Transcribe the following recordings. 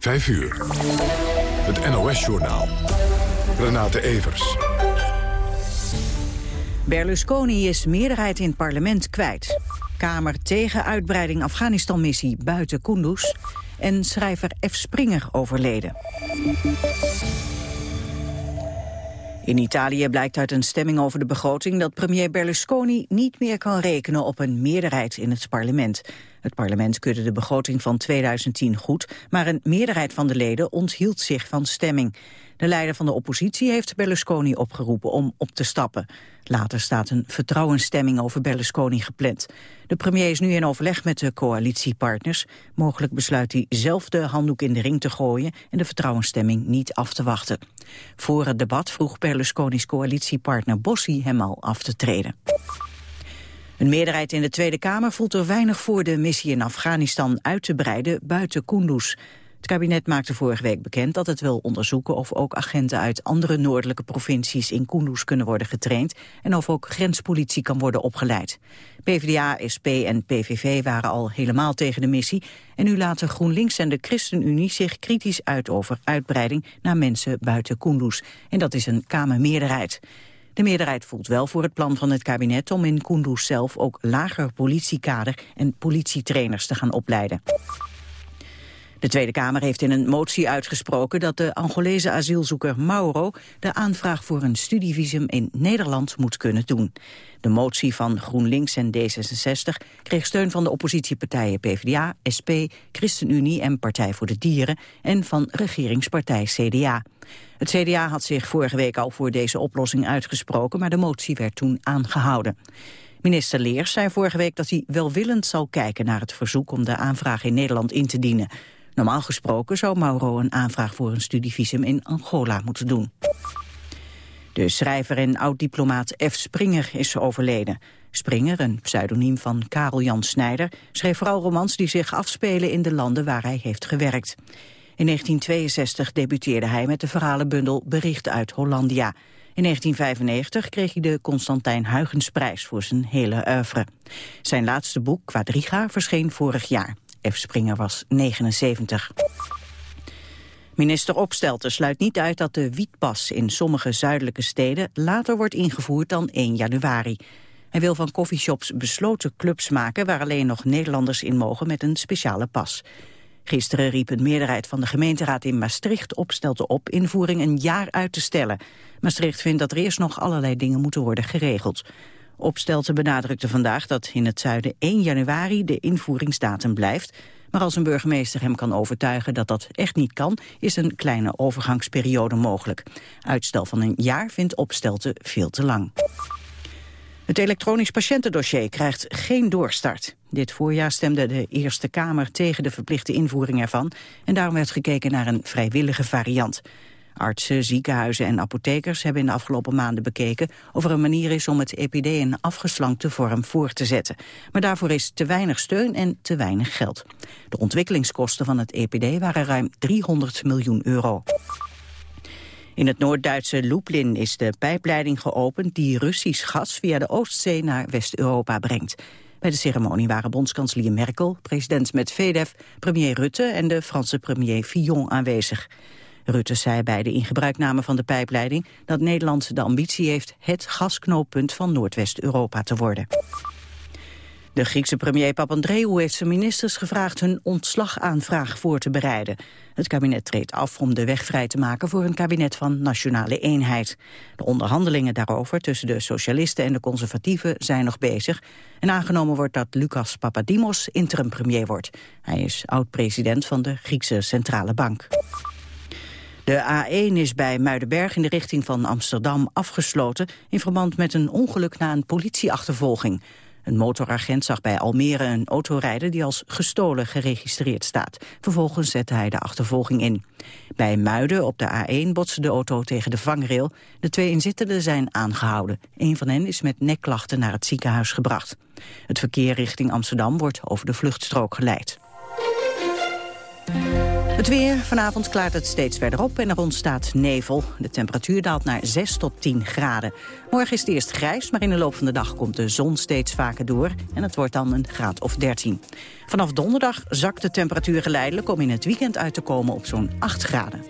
5 uur. Het NOS-journaal. Renate Evers. Berlusconi is meerderheid in het parlement kwijt. Kamer tegen uitbreiding Afghanistan-missie buiten Kunduz. En schrijver F. Springer overleden. In Italië blijkt uit een stemming over de begroting dat premier Berlusconi niet meer kan rekenen op een meerderheid in het parlement. Het parlement keurde de begroting van 2010 goed, maar een meerderheid van de leden onthield zich van stemming. De leider van de oppositie heeft Berlusconi opgeroepen om op te stappen. Later staat een vertrouwensstemming over Berlusconi gepland. De premier is nu in overleg met de coalitiepartners. Mogelijk besluit hij zelf de handdoek in de ring te gooien en de vertrouwensstemming niet af te wachten. Voor het debat vroeg Berlusconi's coalitiepartner Bossi hem al af te treden. Een meerderheid in de Tweede Kamer voelt er weinig voor de missie in Afghanistan uit te breiden buiten Kunduz. Het kabinet maakte vorige week bekend dat het wil onderzoeken of ook agenten uit andere noordelijke provincies in Kunduz kunnen worden getraind en of ook grenspolitie kan worden opgeleid. PvdA, SP en PVV waren al helemaal tegen de missie en nu laten GroenLinks en de ChristenUnie zich kritisch uit over uitbreiding naar mensen buiten Kunduz. En dat is een Kamermeerderheid. De meerderheid voelt wel voor het plan van het kabinet om in Kunduz zelf ook lager politiekader en politietrainers te gaan opleiden. De Tweede Kamer heeft in een motie uitgesproken dat de Angolese asielzoeker Mauro de aanvraag voor een studievisum in Nederland moet kunnen doen. De motie van GroenLinks en D66 kreeg steun van de oppositiepartijen PvdA, SP, ChristenUnie en Partij voor de Dieren en van regeringspartij CDA. Het CDA had zich vorige week al voor deze oplossing uitgesproken, maar de motie werd toen aangehouden. Minister Leers zei vorige week dat hij welwillend zal kijken naar het verzoek om de aanvraag in Nederland in te dienen. Normaal gesproken zou Mauro een aanvraag voor een studievisum in Angola moeten doen. De schrijver en oud-diplomaat F. Springer is overleden. Springer, een pseudoniem van Karel Jan Snijder, schreef vooral romans die zich afspelen in de landen waar hij heeft gewerkt. In 1962 debuteerde hij met de verhalenbundel Bericht uit Hollandia. In 1995 kreeg hij de Constantijn Huygensprijs voor zijn hele oeuvre. Zijn laatste boek, Quadriga, verscheen vorig jaar. F. Springer was 79. Minister Opstelten sluit niet uit dat de wietpas in sommige zuidelijke steden later wordt ingevoerd dan 1 januari. Hij wil van coffeeshops besloten clubs maken waar alleen nog Nederlanders in mogen met een speciale pas. Gisteren riep een meerderheid van de gemeenteraad in Maastricht Opstelten op invoering een jaar uit te stellen. Maastricht vindt dat er eerst nog allerlei dingen moeten worden geregeld. Opstelten benadrukte vandaag dat in het zuiden 1 januari de invoeringsdatum blijft. Maar als een burgemeester hem kan overtuigen dat dat echt niet kan, is een kleine overgangsperiode mogelijk. Uitstel van een jaar vindt Opstelten veel te lang. Het elektronisch patiëntendossier krijgt geen doorstart. Dit voorjaar stemde de Eerste Kamer tegen de verplichte invoering ervan... en daarom werd gekeken naar een vrijwillige variant. Artsen, ziekenhuizen en apothekers hebben in de afgelopen maanden bekeken of er een manier is om het EPD in afgeslankte vorm voor te zetten. Maar daarvoor is te weinig steun en te weinig geld. De ontwikkelingskosten van het EPD waren ruim 300 miljoen euro. In het Noord-Duitse Lublin is de pijpleiding geopend die Russisch gas via de Oostzee naar West-Europa brengt. Bij de ceremonie waren bondskanselier Merkel, president Medvedev, premier Rutte en de Franse premier Fillon aanwezig. Rutte zei bij de ingebruikname van de pijpleiding dat Nederland de ambitie heeft het gasknooppunt van Noordwest-Europa te worden. De Griekse premier Papandreou heeft zijn ministers gevraagd hun ontslagaanvraag voor te bereiden. Het kabinet treedt af om de weg vrij te maken voor een kabinet van nationale eenheid. De onderhandelingen daarover tussen de socialisten en de conservatieven zijn nog bezig. En aangenomen wordt dat Lucas Papadimos interim premier wordt. Hij is oud-president van de Griekse Centrale Bank. De A1 is bij Muidenberg in de richting van Amsterdam afgesloten... in verband met een ongeluk na een politieachtervolging. Een motoragent zag bij Almere een auto rijden die als gestolen geregistreerd staat. Vervolgens zette hij de achtervolging in. Bij Muiden op de A1 botste de auto tegen de vangrail. De twee inzittenden zijn aangehouden. Een van hen is met nekklachten naar het ziekenhuis gebracht. Het verkeer richting Amsterdam wordt over de vluchtstrook geleid. Het weer. Vanavond klaart het steeds verder op en er ontstaat nevel. De temperatuur daalt naar 6 tot 10 graden. Morgen is het eerst grijs, maar in de loop van de dag komt de zon steeds vaker door. En het wordt dan een graad of 13. Vanaf donderdag zakt de temperatuur geleidelijk om in het weekend uit te komen op zo'n 8 graden.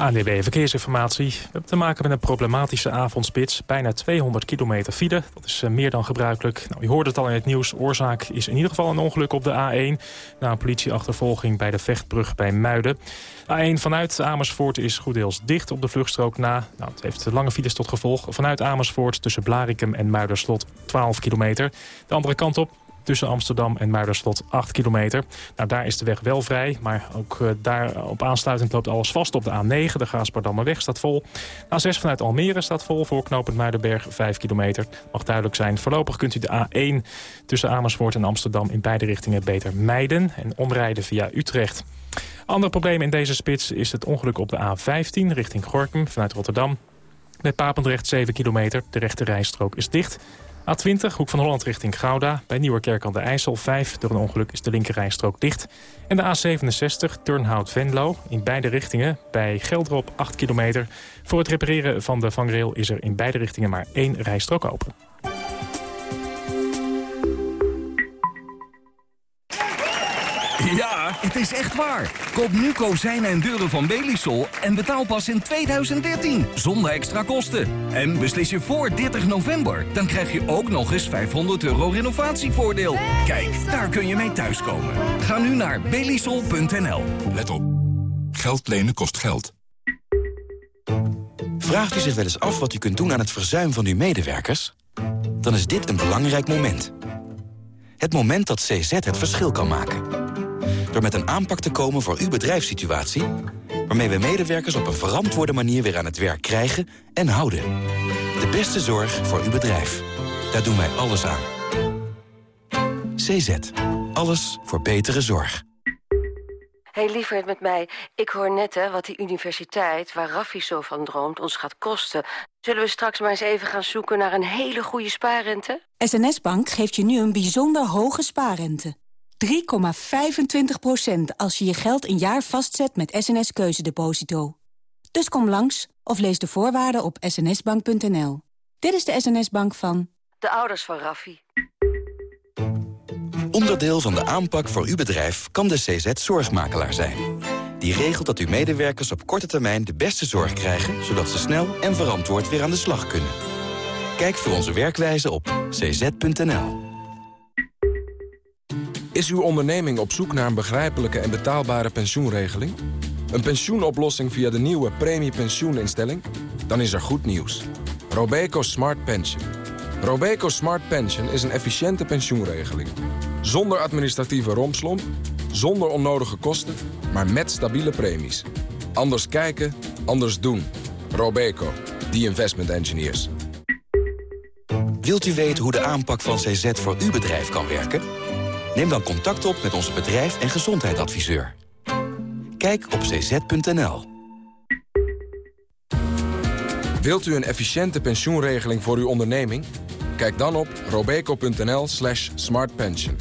ANDB Verkeersinformatie. We hebben te maken met een problematische avondspits. Bijna 200 kilometer file. Dat is eh, meer dan gebruikelijk. Nou, u hoorde het al in het nieuws. Oorzaak is in ieder geval een ongeluk op de A1. Na een politieachtervolging bij de Vechtbrug bij Muiden. A1 vanuit Amersfoort is goed deels dicht op de vluchtstrook na. Nou, het heeft lange files tot gevolg. Vanuit Amersfoort tussen Blarikum en Muiderslot 12 kilometer. De andere kant op tussen Amsterdam en Muiderslot 8 kilometer. Nou, daar is de weg wel vrij, maar ook uh, daar op aansluitend loopt alles vast op de A9. De weg staat vol. A6 vanuit Almere staat vol voor knooppunt Muidenberg 5 kilometer. Mag duidelijk zijn, voorlopig kunt u de A1 tussen Amersfoort en Amsterdam in beide richtingen beter mijden en omrijden via Utrecht. Ander probleem in deze spits is het ongeluk op de A15 richting Gorkum vanuit Rotterdam. Met Papendrecht 7 kilometer, de rechte rijstrook is dicht. A20, Hoek van Holland richting Gouda. Bij Nieuwerkerk aan de IJssel 5. Door een ongeluk is de linkerrijstrook dicht. En de A67, Turnhout-Venlo. In beide richtingen. Bij Geldrop 8 kilometer. Voor het repareren van de vangrail is er in beide richtingen maar één rijstrook open. Het is echt waar. Koop nu kozijnen en deuren van Belisol en betaal pas in 2013. Zonder extra kosten. En beslis je voor 30 november. Dan krijg je ook nog eens 500 euro renovatievoordeel. Kijk, daar kun je mee thuiskomen. Ga nu naar belisol.nl. Let op. Geld lenen kost geld. Vraagt u zich wel eens af wat u kunt doen aan het verzuim van uw medewerkers? Dan is dit een belangrijk moment. Het moment dat CZ het verschil kan maken. Door met een aanpak te komen voor uw bedrijfssituatie... waarmee we medewerkers op een verantwoorde manier weer aan het werk krijgen en houden. De beste zorg voor uw bedrijf. Daar doen wij alles aan. CZ. Alles voor betere zorg. hey, lieverd met mij. Ik hoor net hè, wat die universiteit, waar Raffi zo van droomt, ons gaat kosten. Zullen we straks maar eens even gaan zoeken naar een hele goede spaarrente? SNS Bank geeft je nu een bijzonder hoge spaarrente. 3,25% als je je geld een jaar vastzet met SNS Keuzedeposito. Dus kom langs of lees de voorwaarden op snsbank.nl. Dit is de SNS-bank van... De ouders van Raffi. Onderdeel van de aanpak voor uw bedrijf kan de CZ Zorgmakelaar zijn. Die regelt dat uw medewerkers op korte termijn de beste zorg krijgen... zodat ze snel en verantwoord weer aan de slag kunnen. Kijk voor onze werkwijze op cz.nl. Is uw onderneming op zoek naar een begrijpelijke en betaalbare pensioenregeling? Een pensioenoplossing via de nieuwe premiepensioeninstelling? Dan is er goed nieuws. Robeco Smart Pension. Robeco Smart Pension is een efficiënte pensioenregeling. Zonder administratieve rompslomp, zonder onnodige kosten, maar met stabiele premies. Anders kijken, anders doen. Robeco, the investment engineers. Wilt u weten hoe de aanpak van CZ voor uw bedrijf kan werken? Neem dan contact op met onze bedrijf- en gezondheidsadviseur. Kijk op cz.nl. Wilt u een efficiënte pensioenregeling voor uw onderneming? Kijk dan op robeco.nl slash smartpension.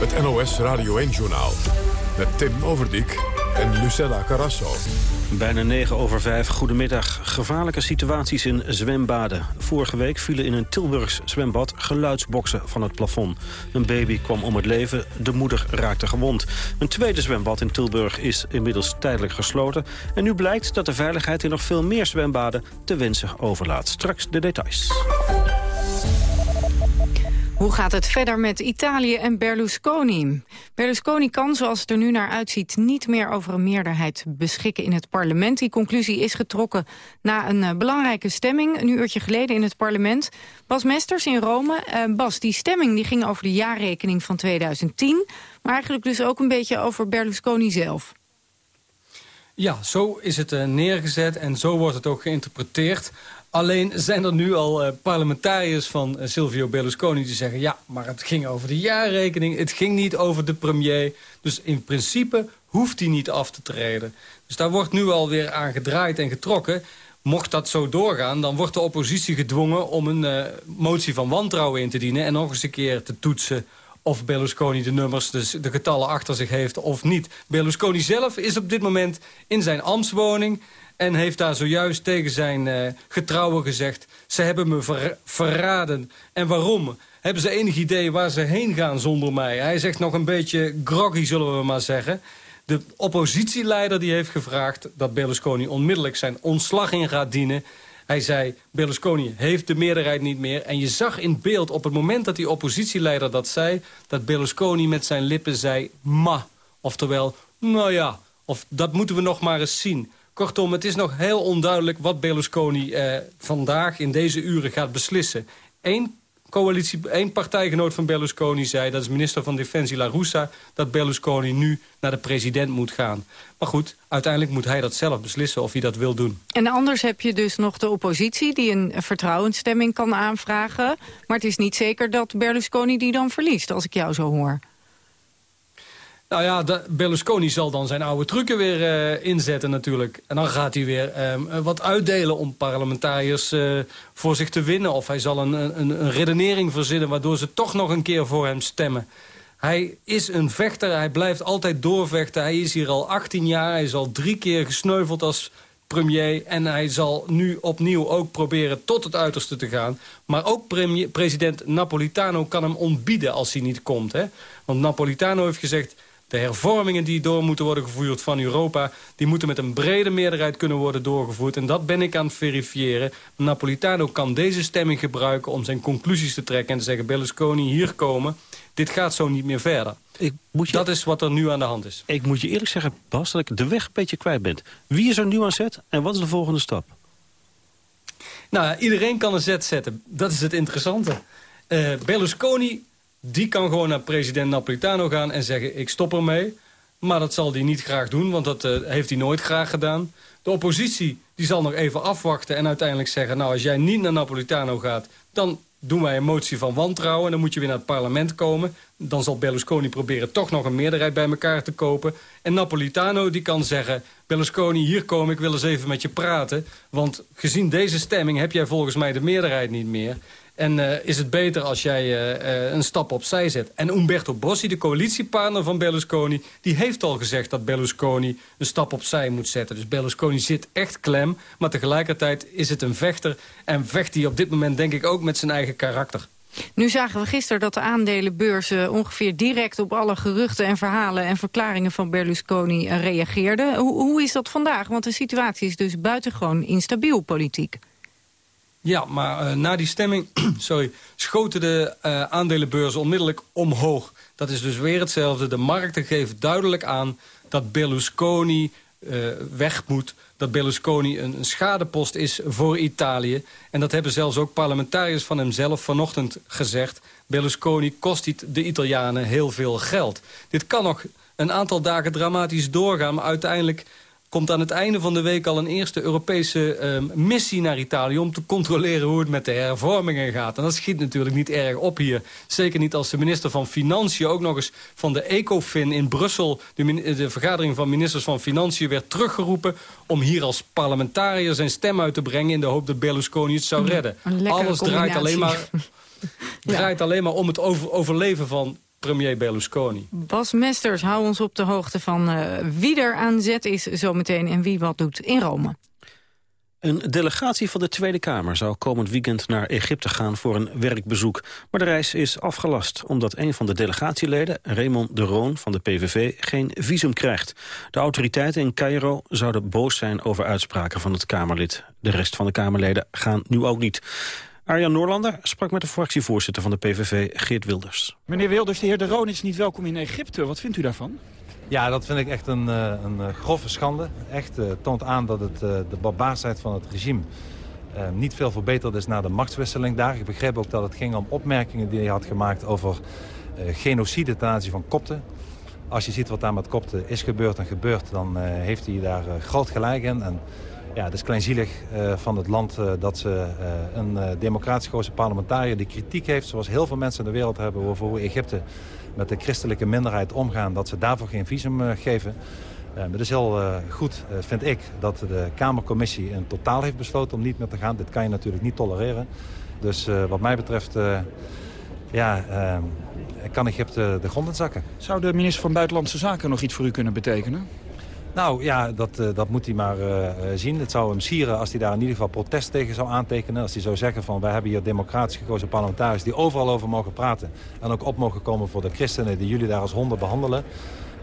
Het NOS Radio 1-journaal. Met Tim Overdijk en Lucella Carrasso. Bijna 9 over 5. Goedemiddag. Gevaarlijke situaties in zwembaden. Vorige week vielen in een Tilburgs zwembad geluidsboksen van het plafond. Een baby kwam om het leven, de moeder raakte gewond. Een tweede zwembad in Tilburg is inmiddels tijdelijk gesloten. En nu blijkt dat de veiligheid in nog veel meer zwembaden te wensen overlaat. Straks de details. Hoe gaat het verder met Italië en Berlusconi? Berlusconi kan, zoals het er nu naar uitziet... niet meer over een meerderheid beschikken in het parlement. Die conclusie is getrokken na een uh, belangrijke stemming... een uurtje geleden in het parlement. Bas Mesters in Rome. Uh, Bas, die stemming die ging over de jaarrekening van 2010... maar eigenlijk dus ook een beetje over Berlusconi zelf. Ja, zo is het uh, neergezet en zo wordt het ook geïnterpreteerd... Alleen zijn er nu al uh, parlementariërs van uh, Silvio Berlusconi die zeggen... ja, maar het ging over de jaarrekening, het ging niet over de premier. Dus in principe hoeft hij niet af te treden. Dus daar wordt nu alweer aan gedraaid en getrokken. mocht dat zo doorgaan, dan wordt de oppositie gedwongen... om een uh, motie van wantrouwen in te dienen... en nog eens een keer te toetsen of Berlusconi de nummers, dus de getallen achter zich heeft of niet. Berlusconi zelf is op dit moment in zijn ambtswoning... en heeft daar zojuist tegen zijn uh, getrouwen gezegd... ze hebben me ver verraden. En waarom? Hebben ze enig idee waar ze heen gaan zonder mij? Hij zegt nog een beetje groggy, zullen we maar zeggen... De oppositieleider die heeft gevraagd dat Berlusconi onmiddellijk zijn ontslag in gaat dienen. Hij zei, Berlusconi heeft de meerderheid niet meer. En je zag in beeld op het moment dat die oppositieleider dat zei... dat Berlusconi met zijn lippen zei, ma. Oftewel, nou ja, of dat moeten we nog maar eens zien. Kortom, het is nog heel onduidelijk wat Berlusconi eh, vandaag in deze uren gaat beslissen. Eén coalitie, één partijgenoot van Berlusconi zei... dat is minister van Defensie La Russa... dat Berlusconi nu naar de president moet gaan. Maar goed, uiteindelijk moet hij dat zelf beslissen of hij dat wil doen. En anders heb je dus nog de oppositie... die een vertrouwensstemming kan aanvragen. Maar het is niet zeker dat Berlusconi die dan verliest, als ik jou zo hoor. Nou ja, de, Berlusconi zal dan zijn oude trucken weer uh, inzetten natuurlijk. En dan gaat hij weer uh, wat uitdelen om parlementariërs uh, voor zich te winnen. Of hij zal een, een, een, redenering verzinnen waardoor ze toch nog een keer voor hem stemmen. Hij is een vechter, hij blijft altijd doorvechten. Hij is hier al 18 jaar, hij is al drie keer gesneuveld als premier. En hij zal nu opnieuw ook proberen tot het uiterste te gaan. Maar ook premier, president Napolitano kan hem ontbieden als hij niet komt. Hè? Want Napolitano heeft gezegd de hervormingen die door moeten worden gevoerd van Europa... die moeten met een brede meerderheid kunnen worden doorgevoerd. En dat ben ik aan het verifiëren. Napolitano kan deze stemming gebruiken om zijn conclusies te trekken... en te zeggen, Berlusconi, hier komen. Dit gaat zo niet meer verder. Ik moet je... Dat is wat er nu aan de hand is. Ik moet je eerlijk zeggen, Bas, dat ik de weg een beetje kwijt ben. Wie is er nu aan zet en wat is de volgende stap? Nou, iedereen kan een zet zetten. Dat is het interessante. Uh, Berlusconi die kan gewoon naar president Napolitano gaan en zeggen... ik stop ermee. Maar dat zal hij niet graag doen, want dat uh, heeft hij nooit graag gedaan. De oppositie die zal nog even afwachten en uiteindelijk zeggen... nou, als jij niet naar Napolitano gaat, dan doen wij een motie van wantrouwen... en dan moet je weer naar het parlement komen. Dan zal Berlusconi proberen toch nog een meerderheid bij elkaar te kopen. En Napolitano die kan zeggen... Berlusconi, hier kom ik, wil eens even met je praten. Want gezien deze stemming heb jij volgens mij de meerderheid niet meer. En uh, is het beter als jij uh, uh, een stap opzij zet. En Umberto Bossi, de coalitiepartner van Berlusconi... die heeft al gezegd dat Berlusconi een stap opzij moet zetten. Dus Berlusconi zit echt klem. Maar tegelijkertijd is het een vechter. En vecht hij op dit moment denk ik ook met zijn eigen karakter. Nu zagen we gisteren dat de aandelenbeurzen ongeveer direct op alle geruchten en verhalen en verklaringen van Berlusconi reageerden. Hoe, hoe is dat vandaag? Want de situatie is dus buitengewoon instabiel politiek. Ja, maar uh, na die stemming sorry, schoten de uh, aandelenbeurzen onmiddellijk omhoog. Dat is dus weer hetzelfde. De markten geven duidelijk aan dat Berlusconi uh, weg moet. Dat Berlusconi een, een, schadepost is voor Italië. En dat hebben zelfs ook parlementariërs van hemzelf vanochtend gezegd. Berlusconi kost de Italianen heel veel geld. Dit kan nog een aantal dagen dramatisch doorgaan, maar uiteindelijk komt aan het einde van de week al een eerste Europese uh, missie naar Italië... om te controleren hoe het met de hervormingen gaat. En dat schiet natuurlijk niet erg op hier. Zeker niet als de minister van Financiën ook nog eens van de ECOFIN in Brussel... de, de vergadering van ministers van Financiën werd teruggeroepen... om hier als parlementariër zijn stem uit te brengen... in de hoop dat Berlusconi het zou redden. Alles draait alleen maar, draait alleen maar om het over, overleven van premier Berlusconi. Bas Mesters, hou ons op de hoogte van uh, wie er aan zet is zometeen... en wie wat doet in Rome. Een delegatie van de Tweede Kamer zou komend weekend naar Egypte gaan voor een werkbezoek. Maar de reis is afgelast omdat een van de delegatieleden, Raymond de Roon van de PVV, geen visum krijgt. De autoriteiten in Cairo zouden boos zijn over uitspraken van het Kamerlid. De rest van de Kamerleden gaan nu ook niet. Arjan Noorlander sprak met de fractievoorzitter van de PVV, Geert Wilders. Meneer Wilders, de heer De Roon is niet welkom in Egypte. Wat vindt u daarvan? Ja, dat vind ik echt een, eh, een eh, grove schande. Echt uh, toont aan dat het, uh, de barbaarsheid van het regime uh, niet veel verbeterd is na de machtswisseling daar. Ik begreep ook dat het ging om opmerkingen die hij had gemaakt over genocide ten aanzien van kopten. Als je ziet wat daar met kopten is gebeurd en gebeurt, dan heeft hij daar groot gelijk in. En ja, het is kleinzielig uh, van het land uh, dat ze uh, een democratisch gekozen parlementariër die kritiek heeft, zoals heel veel mensen in de wereld hebben over hoe Egypte met de christelijke minderheid omgaan, dat ze daarvoor geen visum geven. het is heel goed, vind ik, dat de Kamercommissie in totaal heeft besloten om niet meer te gaan. Dit kan je natuurlijk niet tolereren. Dus wat mij betreft ja, kan Egypte de grond in zakken. Zou de minister van Buitenlandse Zaken nog iets voor u kunnen betekenen? Nou ja, dat, uh, dat moet hij maar uh, zien. Het zou hem sieren als hij daar in ieder geval protest tegen zou aantekenen. Als hij zou zeggen van wij hebben hier democratisch gekozen parlementariërs... die overal over mogen praten. En ook op mogen komen voor de christenen die jullie daar als honden behandelen.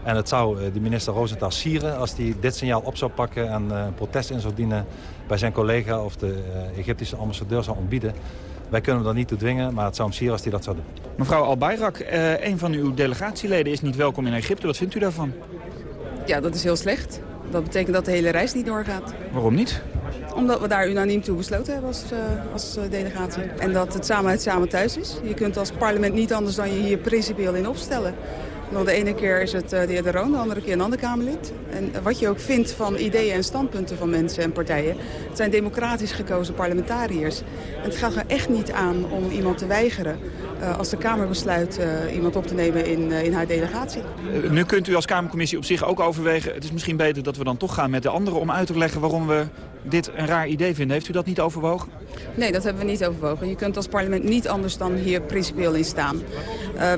En het zou de minister Rosenthal sieren als hij dit signaal op zou pakken... en een protest in zou dienen bij zijn collega of de Egyptische ambassadeur zou ontbieden. Wij kunnen hem dat niet toe dwingen, maar het zou hem sieren als hij dat zou doen. Mevrouw Al-Bayrak, een van uw delegatieleden is niet welkom in Egypte. Wat vindt u daarvan? Ja, dat is heel slecht. Dat betekent dat de hele reis niet doorgaat. Waarom niet? Omdat we daar unaniem toe besloten hebben als, uh, als uh, delegatie. En dat het samen samen thuis is. Je kunt als parlement niet anders dan je hier principieel in opstellen. Want de ene keer is het uh, de heer De Roon, de andere keer een ander Kamerlid. En wat je ook vindt van ideeën en standpunten van mensen en partijen... het zijn democratisch gekozen parlementariërs. En het gaat er echt niet aan om iemand te weigeren... Uh, als de Kamer besluit uh, iemand op te nemen in, in haar delegatie. nu kunt u als Kamercommissie op zich ook overwegen... het is misschien beter dat we dan toch gaan met de anderen... om uit te leggen waarom we dit een raar idee vinden. Heeft u dat niet overwogen? Nee, dat hebben we niet overwogen. Je kunt als parlement niet anders dan hier principieel in staan. Uh,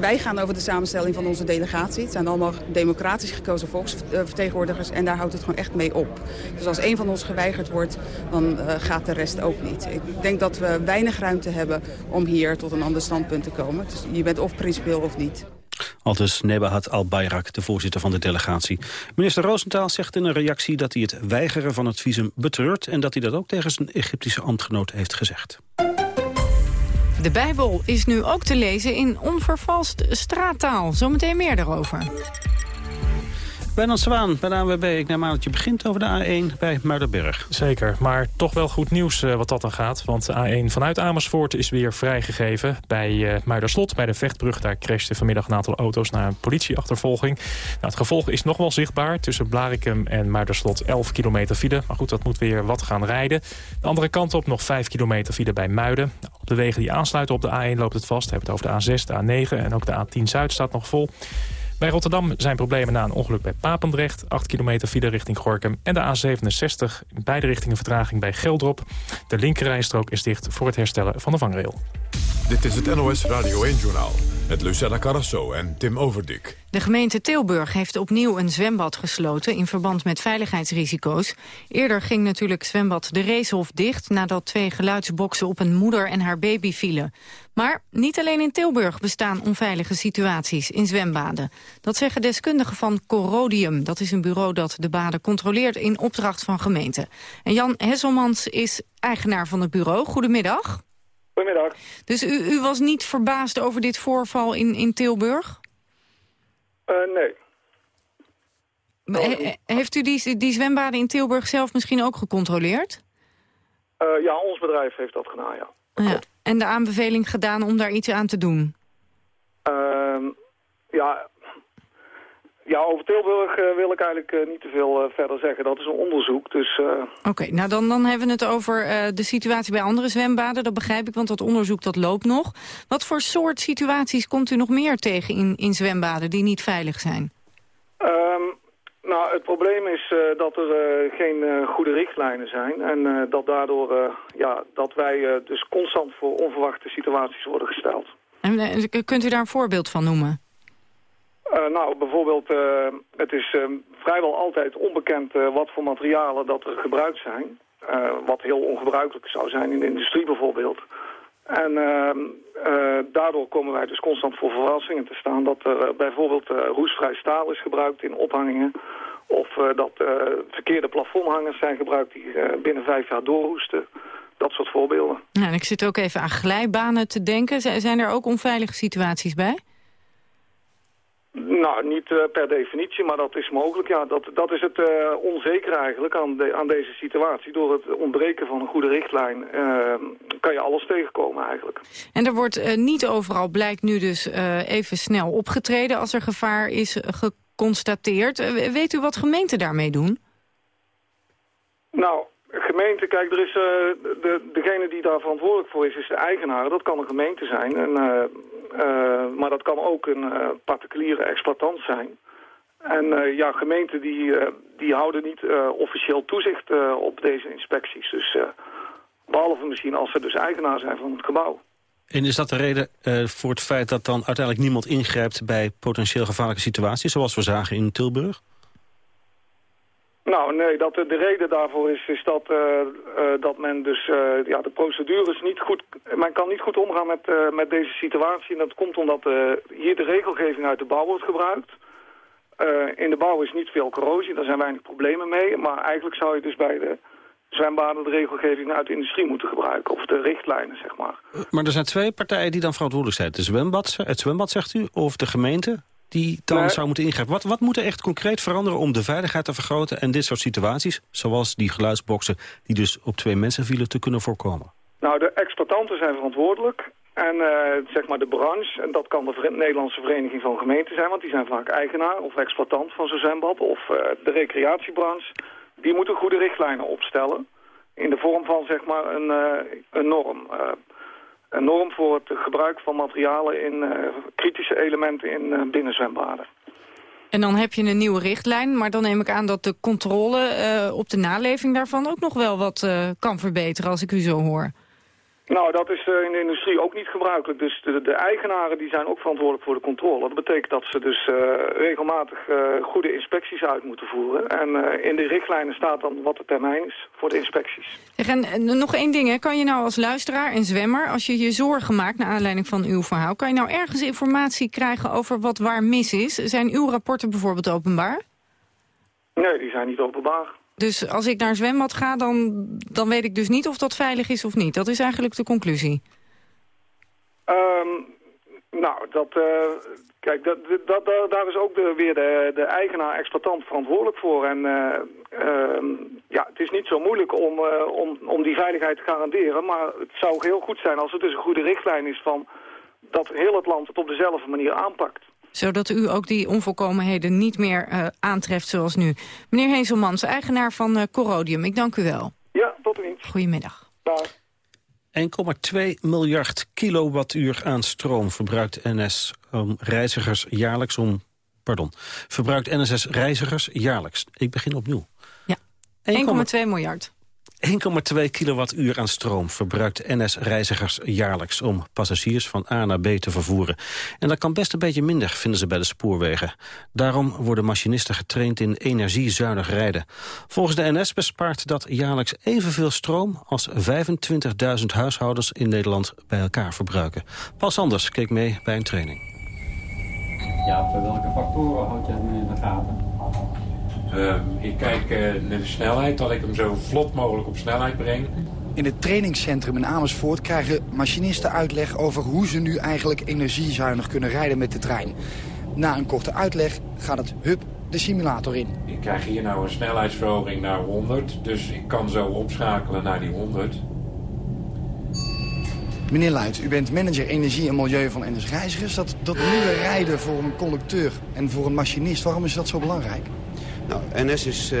wij gaan over de samenstelling van onze delegatie. Het zijn allemaal democratisch gekozen volksvertegenwoordigers en daar houdt het gewoon echt mee op. Dus als een van ons geweigerd wordt, dan uh, gaat de rest ook niet. Ik denk dat we weinig ruimte hebben om hier tot een ander standpunt te komen. Dus je bent of principieel of niet. Aldus Nebahat al-Bayrak, de voorzitter van de delegatie. Minister Roosentaal zegt in een reactie dat hij het weigeren van het visum betreurt... en dat hij dat ook tegen zijn Egyptische ambtgenoot heeft gezegd. De Bijbel is nu ook te lezen in onvervalst straattaal. Zometeen meer daarover. Wijnand Zwaan bij de ANWB. Ik neem aan begint over de A1 bij Muiderberg. Zeker, maar toch wel goed nieuws uh, wat dat dan gaat. Want de A1 vanuit Amersfoort is weer vrijgegeven. Bij uh, Muiderslot, bij de Vechtbrug, daar crashten vanmiddag een aantal auto's... na een politieachtervolging. Nou, het gevolg is nog wel zichtbaar. Tussen Blarikum en Muiderslot 11 kilometer file. Maar goed, dat moet weer wat gaan rijden. De andere kant op nog 5 kilometer file bij Muiden. Op de wegen die aansluiten op de A1 loopt het vast. We hebben het over de A6, de A9 en ook de A10 Zuid staat nog vol. Bij Rotterdam zijn problemen na een ongeluk bij Papendrecht. 8 kilometer file richting Gorkum. En de A67 in beide richtingen vertraging bij Geldrop. De linkerrijstrook is dicht voor het herstellen van de vangrail. Dit is het NOS Radio 1-journaal met Lucella Carrasso en Tim Overdik. De gemeente Tilburg heeft opnieuw een zwembad gesloten... in verband met veiligheidsrisico's. Eerder ging natuurlijk zwembad De Reeshof dicht... nadat twee geluidsboksen op een moeder en haar baby vielen. Maar niet alleen in Tilburg bestaan onveilige situaties in zwembaden. Dat zeggen deskundigen van Corodium. Dat is een bureau dat de baden controleert in opdracht van gemeenten. En Jan Hesselmans is eigenaar van het bureau. Goedemiddag. Goedemiddag. Dus u, u was niet verbaasd over dit voorval in, in Tilburg? Uh, nee. He, heeft u die, die zwembaden in Tilburg zelf misschien ook gecontroleerd? Uh, ja, ons bedrijf heeft dat gedaan, ja. ja. En de aanbeveling gedaan om daar iets aan te doen? Uh, ja, ja, over Tilburg uh, wil ik eigenlijk uh, niet te veel uh, verder zeggen. Dat is een onderzoek, dus... Oké, okay, nou dan, dan hebben we het over de situatie bij andere zwembaden. Dat begrijp ik, want dat onderzoek dat loopt nog. Wat voor soort situaties komt u nog meer tegen in, in zwembaden die niet veilig zijn? Um, nou, het probleem is dat er geen goede richtlijnen zijn. En dat daardoor, ja, dat wij dus constant voor onverwachte situaties worden gesteld. En kunt u daar een voorbeeld van noemen? Nou, bijvoorbeeld, het is uh, vrijwel altijd onbekend wat voor materialen dat er gebruikt zijn. wat heel ongebruikelijk zou zijn in de industrie bijvoorbeeld. En ehm, daardoor komen wij dus constant voor verrassingen te staan. Dat er bijvoorbeeld roestvrij staal is gebruikt in ophangingen. Of dat verkeerde plafondhangers zijn gebruikt die binnen vijf jaar doorroesten. Dat soort voorbeelden. Nou, ik zit ook even aan glijbanen te denken. Zijn er ook onveilige situaties bij? Nou, niet uh, per definitie, maar dat is mogelijk. Ja, dat, dat is het uh, onzeker eigenlijk aan, de, aan deze situatie. Door het ontbreken van een goede richtlijn uh, kan je alles tegenkomen eigenlijk. En er wordt niet overal, blijkt nu dus even snel opgetreden als er gevaar is geconstateerd. weet u wat gemeenten daarmee doen? Nou, gemeente, kijk, er is, de, degene die daar verantwoordelijk voor is, is de eigenaar. Dat kan een gemeente zijn. En uh, maar dat kan ook een particuliere exploitant zijn. En eh, ja, gemeenten die, eh, die houden niet eh, officieel toezicht op deze inspecties. Dus behalve misschien als ze dus eigenaar zijn van het gebouw. En is dat de reden voor het feit dat dan uiteindelijk niemand ingrijpt... bij potentieel gevaarlijke situaties, zoals we zagen in Tilburg? Nou, nee, dat de, de reden daarvoor is, is dat, dat men dus ja, de procedures niet goed... Men kan niet goed omgaan met, met deze situatie. En dat komt omdat hier de regelgeving uit de bouw wordt gebruikt. In de bouw is niet veel corrosie, daar zijn weinig problemen mee. Maar eigenlijk zou je dus bij de zwembaden de regelgeving uit de industrie moeten gebruiken. Of de richtlijnen, zeg maar. Maar er zijn twee partijen die dan verantwoordelijk zijn. De zwembad, het zwembad, zegt u, of de gemeente die dan zou moeten ingrijpen. Wat, wat moet er echt concreet veranderen om de veiligheid te vergroten... en dit soort situaties, zoals die geluidsboksen... die dus op twee mensen vielen, te kunnen voorkomen? Nou, de exploitanten zijn verantwoordelijk. En uh, zeg maar de branche, en dat kan de Nederlandse Vereniging van Gemeenten zijn... want die zijn vaak eigenaar of exploitant van zo'n zwembad... of uh, de recreatiebranche, die moeten goede richtlijnen opstellen... in de vorm van zeg maar een, uh, een norm. Een norm voor het gebruik van materialen in kritische elementen in binnenzwembaden. En dan heb je een nieuwe richtlijn, maar dan neem ik aan dat de controle op de naleving daarvan ook nog wel wat kan verbeteren als ik u zo hoor. Nou, dat is eh, in de industrie ook niet gebruikelijk. Dus de, de, eigenaren die zijn ook verantwoordelijk voor de controle. Dat betekent dat ze dus uh, regelmatig uh, goede inspecties uit moeten voeren. En uh, in de richtlijnen staat dan wat de termijn is voor de inspecties. en nog één ding, hè. kan je nou als luisteraar en zwemmer... als je je zorgen maakt naar aanleiding van uw verhaal... kan je nou ergens informatie krijgen over wat waar mis is? Zijn uw rapporten bijvoorbeeld openbaar? Nee, die zijn niet openbaar. Dus als ik naar een zwembad ga, dan, dan weet ik dus niet of dat veilig is of niet. Dat is eigenlijk de conclusie. Um, nou, dat, uh, kijk, dat, dat, daar is ook weer de, de eigenaar-exploitant verantwoordelijk voor. En uh, ja, het is niet zo moeilijk om, uh, om, om die veiligheid te garanderen. Maar het zou heel goed zijn als het dus een goede richtlijn is van dat heel het land het op dezelfde manier aanpakt zodat u ook die onvolkomenheden niet meer uh, aantreft zoals nu. Meneer Hezelmans, eigenaar van uh, Corrodium, ik dank u wel. Ja, tot ziens. Goedemiddag. Dag. 1,2 miljard kilowattuur aan stroom verbruikt NS om reizigers jaarlijks om... Pardon, verbruikt NSS reizigers jaarlijks. Ik begin opnieuw. Ja, 1,2 miljard. 1,2 kilowattuur aan stroom verbruikt NS-reizigers jaarlijks... om passagiers van A naar B te vervoeren. En dat kan best een beetje minder, vinden ze bij de spoorwegen. Daarom worden machinisten getraind in energiezuinig rijden. Volgens de NS bespaart dat jaarlijks evenveel stroom... als 25.000 huishoudens in Nederland bij elkaar verbruiken. Paul Sanders keek mee bij een training. Ja, welke factoren houd je in de gaten? Ehm, ik kijk naar de snelheid, dat ik hem zo vlot mogelijk op snelheid breng. In het trainingscentrum in Amersfoort krijgen machinisten uitleg over hoe ze nu eigenlijk energiezuinig kunnen rijden met de trein. Na een korte uitleg gaat het hup de simulator in. Ik krijg hier nou een snelheidsverhoging naar 100, dus ik kan zo opschakelen naar die 100. Meneer Luit, u bent manager energie en milieu van NS Reizigers. Dat, dat nieuwe rijden voor een conducteur en voor een machinist, waarom is dat zo belangrijk? Nou, NS is uh,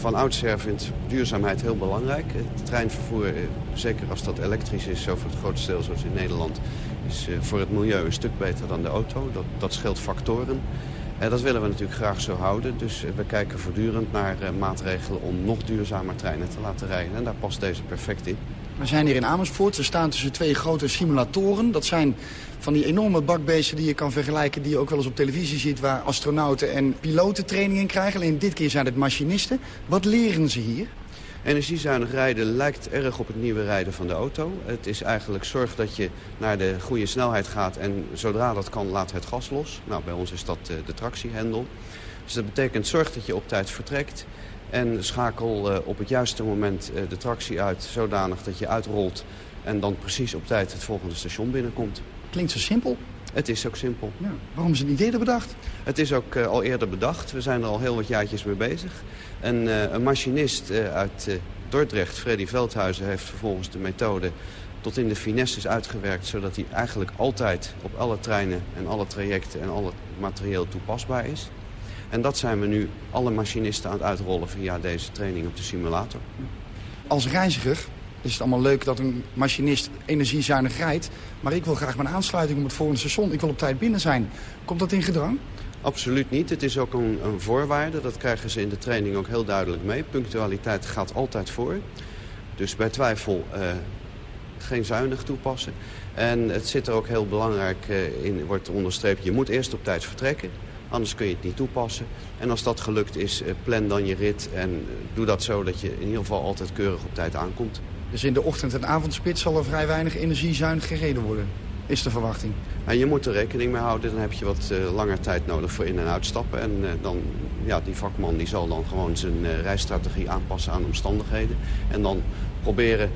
van oudsher vindt duurzaamheid heel belangrijk. Het treinvervoer, uh, zeker als dat elektrisch is, zo voor het grootste deel zoals in Nederland... is uh, voor het milieu een stuk beter dan de auto. Dat, dat scheelt factoren. dat willen we natuurlijk graag zo houden. Dus we kijken voortdurend naar maatregelen om nog duurzamer treinen te laten rijden. En daar past deze perfect in. We zijn hier in Amersfoort. We staan tussen twee grote simulatoren. Dat zijn van die enorme bakbeesten die je kan vergelijken... die je ook wel eens op televisie ziet... waar astronauten en piloten training in krijgen. Alleen dit keer zijn het machinisten. Wat leren ze hier? Energiezuinig rijden lijkt erg op het nieuwe rijden van de auto. Het is eigenlijk zorg dat je naar de goede snelheid gaat... en zodra dat kan, laat het gas los. Nou, bij ons is dat eh, de tractiehendel. Dus dat betekent zorg dat je op tijd vertrekt... en schakel eh, op het juiste moment eh, de tractie uit... zodanig dat je uitrolt en dan precies op tijd het volgende station binnenkomt. Klinkt zo simpel. Het is ook simpel. Ja. Waarom is het niet eerder bedacht? Het is ook uh, al eerder bedacht. We zijn er al heel wat jaartjes mee bezig. En uh, een machinist uh, uit Dordrecht, Freddy Veldhuizen, heeft vervolgens de methode tot in de finesses uitgewerkt... zodat hij eigenlijk altijd op alle treinen en alle trajecten en alle materieel toepasbaar is. En dat zijn we nu alle machinisten aan het uitrollen via deze training op de simulator. Als reiziger is het allemaal leuk dat een machinist energiezuinig rijdt. Maar ik wil graag mijn aansluiting op het volgende station. Ik wil op tijd binnen zijn. Komt dat in gedrang? Absoluut niet. Het is ook een, een, voorwaarde. Dat krijgen ze in de training ook heel duidelijk mee. Punctualiteit gaat altijd voor. Dus bij twijfel uh, geen zuinig toepassen. En het zit er ook heel belangrijk uh, in, wordt onderstreept... je moet eerst op tijd vertrekken, anders kun je het niet toepassen. En als dat gelukt is, uh, plan dan je rit en doe dat zo... dat je in ieder geval altijd keurig op tijd aankomt. Dus in de ochtend- en avondspits zal er vrij weinig energiezuinig gereden worden? is de verwachting. En je moet er rekening mee houden. Dan heb je wat uh, langer tijd nodig voor in- en uitstappen. En uh, dan, ja, die vakman die zal dan gewoon zijn uh, reisstrategie aanpassen aan omstandigheden. En dan proberen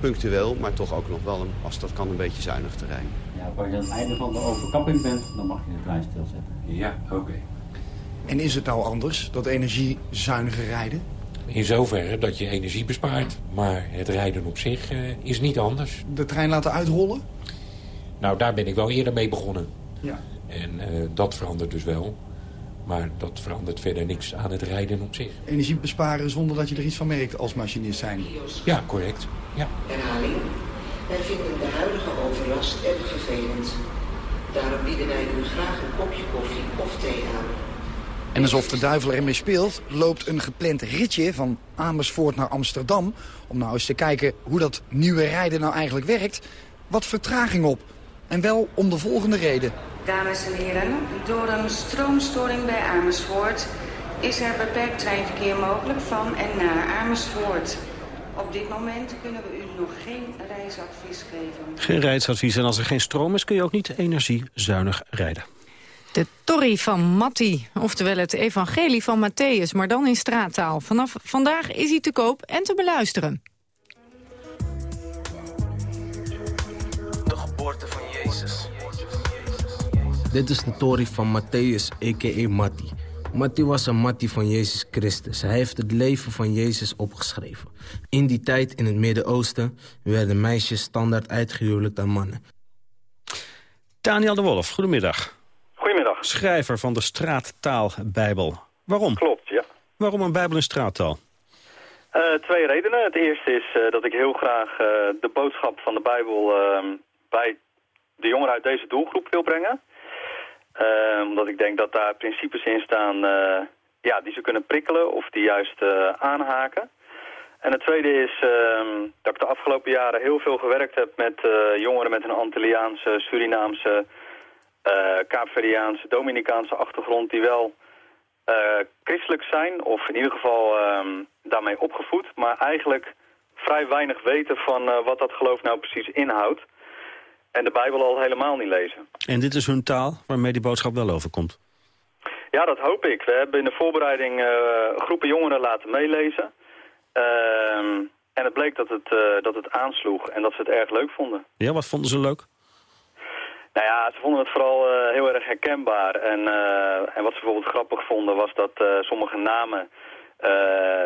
punctueel, maar toch ook nog wel, een, als dat kan, een beetje zuinig te rijden. Als je aan het einde van de overkapping bent, dan mag je de trein stilzetten. Ja, oké. Okay. En is het nou anders, dat energiezuiniger rijden? In zoverre dat je energie bespaart. Maar het rijden op zich is niet anders. De trein laten uitrollen? Nou, daar ben ik wel eerder mee begonnen. Ja. En uh, dat verandert dus wel. Maar dat verandert verder niks aan het rijden op zich. Energie besparen zonder dat je er iets van merkt als machinist zijn. Ja, correct. Ja. Herhaling. Wij vinden de huidige overlast erg vervelend. Daarom bieden wij u graag een kopje koffie of thee aan. En alsof de duivel ermee speelt, loopt een gepland ritje van Amersfoort naar Amsterdam... om nou eens te kijken hoe dat nieuwe rijden nou eigenlijk werkt... wat vertraging op. En wel om de volgende reden. Dames en heren, door een stroomstoring bij Amersfoort is er beperkt treinverkeer mogelijk van en naar Amersfoort. Op dit moment kunnen we nog geen reisadvies geven. Geen reisadvies en als er geen stroom is kun je ook niet energiezuinig rijden. De Torrie van Matti, oftewel het evangelie van Matthäus, maar dan in straattaal. Vanaf vandaag is hij te koop en te beluisteren. De geboorte van Jezus. Dit is de Tori van Matthäus, a.k.a. Matti. Matti was een Matti van Jezus Christus. Hij heeft het leven van Jezus opgeschreven. In die tijd in het Midden-Oosten werden meisjes standaard uitgehuwelijkd aan mannen. Daniel de Wolf, goedemiddag. Goedemiddag. Schrijver van de Straattaalbijbel. Waarom? Klopt, ja. Waarom een bijbel in straattaal? Uh, twee redenen. Het eerste is uh, dat ik heel graag uh, de boodschap van de Bijbel bij de jongeren uit deze doelgroep wil brengen. Omdat ik denk dat daar principes in staan ja, die ze kunnen prikkelen of die juist aanhaken. En het tweede is dat ik de afgelopen jaren heel veel gewerkt heb met jongeren met een Antilliaanse, Surinaamse, Kaapverdiaanse, Dominicaanse achtergrond die wel... Christelijk zijn, of in ieder geval um, daarmee opgevoed, maar eigenlijk vrij weinig weten van wat dat geloof nou precies inhoudt. En de Bijbel al helemaal niet lezen. En dit is hun taal waarmee die boodschap wel overkomt? Ja, dat hoop ik. We hebben in de voorbereiding uh, groepen jongeren laten meelezen. en het bleek dat het, dat het aansloeg en dat ze het erg leuk vonden. Ja, wat vonden ze leuk? Nou ja, ze vonden het vooral uh, heel erg herkenbaar. En, en wat ze bijvoorbeeld grappig vonden was dat sommige namen...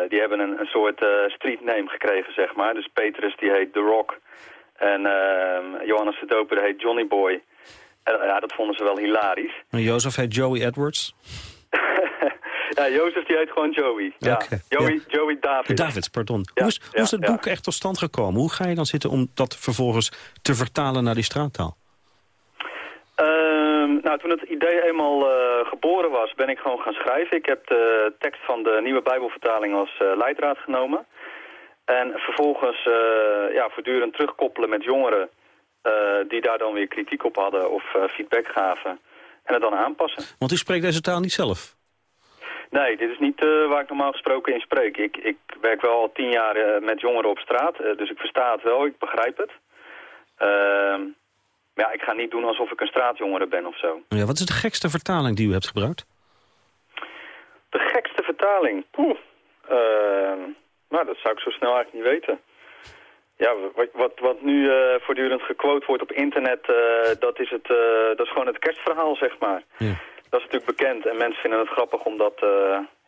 die hebben een, een soort street name gekregen, zeg maar. Dus Petrus die heet The Rock. En ehm, Johannes de Doper heet Johnny Boy. En, ja, dat vonden ze wel hilarisch. En Jozef heet Joey Edwards? ja, Jozef die heet gewoon Joey. Ja. Okay. Joey, ja. Joey David. Davids, pardon. Ja, hoe is, hoe is het boek echt tot stand gekomen? Hoe ga je dan zitten om dat vervolgens te vertalen naar die straattaal? Uh, nou, toen het idee eenmaal uh, geboren was, ben ik gewoon gaan schrijven. Ik heb de tekst van de nieuwe Bijbelvertaling als uh, leidraad genomen. En vervolgens uh, ja, voortdurend terugkoppelen met jongeren die daar dan weer kritiek op hadden of feedback gaven. En het dan aanpassen. Want u spreekt deze taal niet zelf? Nee, dit is niet waar ik normaal gesproken in spreek. Ik, ik werk wel al tien jaar met jongeren op straat, dus ik versta het wel, ik begrijp het. Ehm, maar ja, ik ga niet doen alsof ik een straatjongere ben of zo. Ja, wat is de gekste vertaling die u hebt gebruikt? De gekste vertaling? Poeh. Nou, dat zou ik zo snel eigenlijk niet weten. Ja, wat, wat, wat nu uh, voortdurend gequote wordt op internet, uh, dat, is het, dat is gewoon het kerstverhaal, zeg maar. Ja. Dat is natuurlijk bekend en mensen vinden het grappig om dat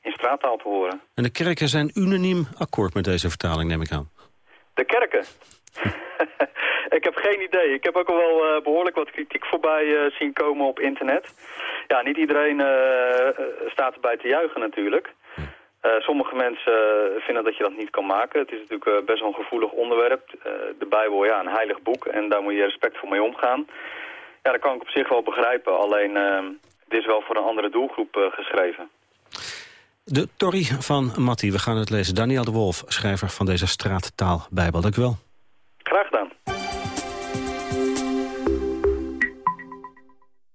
in straattaal te horen. En de kerken zijn unaniem akkoord met deze vertaling, neem ik aan. De kerken? ik heb geen idee. Ik heb ook al wel behoorlijk wat kritiek voorbij zien komen op internet. Ja, niet iedereen staat erbij te juichen natuurlijk. Sommige mensen vinden dat je dat niet kan maken. Het is natuurlijk best wel een gevoelig onderwerp. de Bijbel, ja, een heilig boek. En daar moet je respectvol mee omgaan. Ja, dat kan ik op zich wel begrijpen. Alleen dit is wel voor een andere doelgroep geschreven. De Torrie van Matti, we gaan het lezen. Daniel de Wolf, schrijver van deze straattaalbijbel. Dank u wel. Graag gedaan.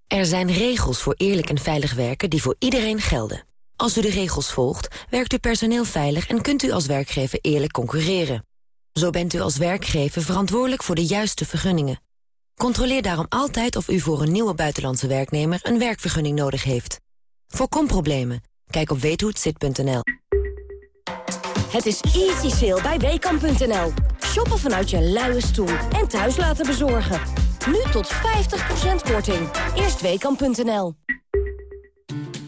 Er zijn regels voor eerlijk en veilig werken die voor iedereen gelden. Als u de regels volgt, werkt uw personeel veilig... en kunt u als werkgever eerlijk concurreren. Zo bent u als werkgever verantwoordelijk voor de juiste vergunningen. Controleer daarom altijd of u voor een nieuwe buitenlandse werknemer... een werkvergunning nodig heeft. Voorkom problemen. Kijk op weethohetzit.nl. Het is easy sale bij Weekamp.nl. Shoppen vanuit je luie stoel en thuis laten bezorgen. Nu tot 50% korting. Eerst Weekamp.nl.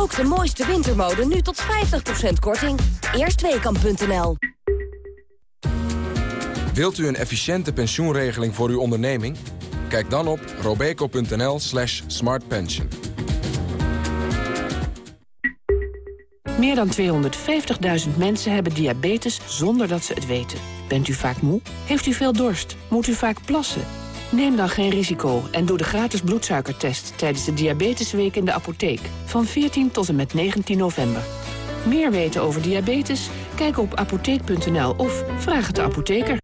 Ook de mooiste wintermode nu tot 50% korting. Eerstweekam.nl Wilt u een efficiënte pensioenregeling voor uw onderneming? Kijk dan op robeco.nl slash smartpension. Meer dan 250.000 mensen hebben diabetes zonder dat ze het weten. Bent u vaak moe? Heeft u veel dorst? Moet u vaak plassen? Neem dan geen risico en doe de gratis bloedsuikertest... tijdens de Diabetesweek in de apotheek. Van 14 tot en met 19 november. Meer weten over diabetes? Kijk op apotheek.nl of vraag het de apotheker.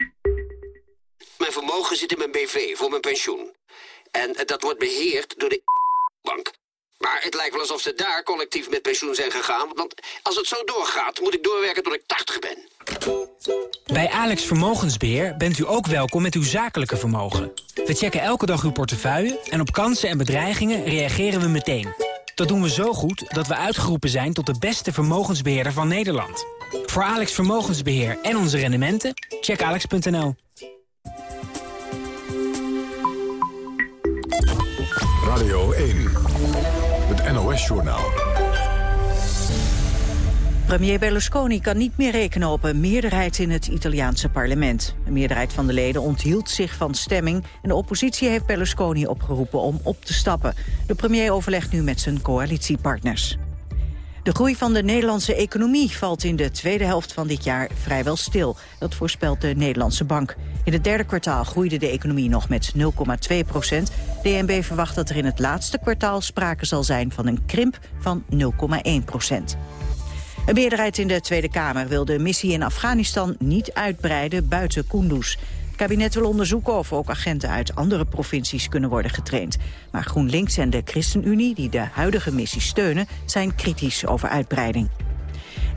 Mijn vermogen zit in mijn BV voor mijn pensioen. En dat wordt beheerd door de bank. Maar het lijkt wel alsof ze daar collectief met pensioen zijn gegaan. Want als het zo doorgaat, moet ik doorwerken tot ik 80 ben. Bij Alex Vermogensbeheer bent u ook welkom met uw zakelijke vermogen. We checken elke dag uw portefeuille en op kansen en bedreigingen reageren we meteen. Dat doen we zo goed dat we uitgeroepen zijn tot de beste vermogensbeheerder van Nederland. Voor Alex Vermogensbeheer en onze rendementen, check alex.nl. Radio 1, het NOS-journaal. Premier Berlusconi kan niet meer rekenen op een meerderheid in het Italiaanse parlement. Een meerderheid van de leden onthield zich van stemming... en de oppositie heeft Berlusconi opgeroepen om op te stappen. De premier overlegt nu met zijn coalitiepartners. De groei van de Nederlandse economie valt in de tweede helft van dit jaar vrijwel stil. Dat voorspelt de Nederlandse Bank. In het derde kwartaal groeide de economie nog met 0,2 procent. DNB verwacht dat er in het laatste kwartaal sprake zal zijn van een krimp van 0,1 procent. Een meerderheid in de Tweede Kamer wil de missie in Afghanistan niet uitbreiden buiten Kunduz. Het kabinet wil onderzoeken of ook agenten uit andere provincies kunnen worden getraind. Maar GroenLinks en de ChristenUnie, die de huidige missie steunen, zijn kritisch over uitbreiding.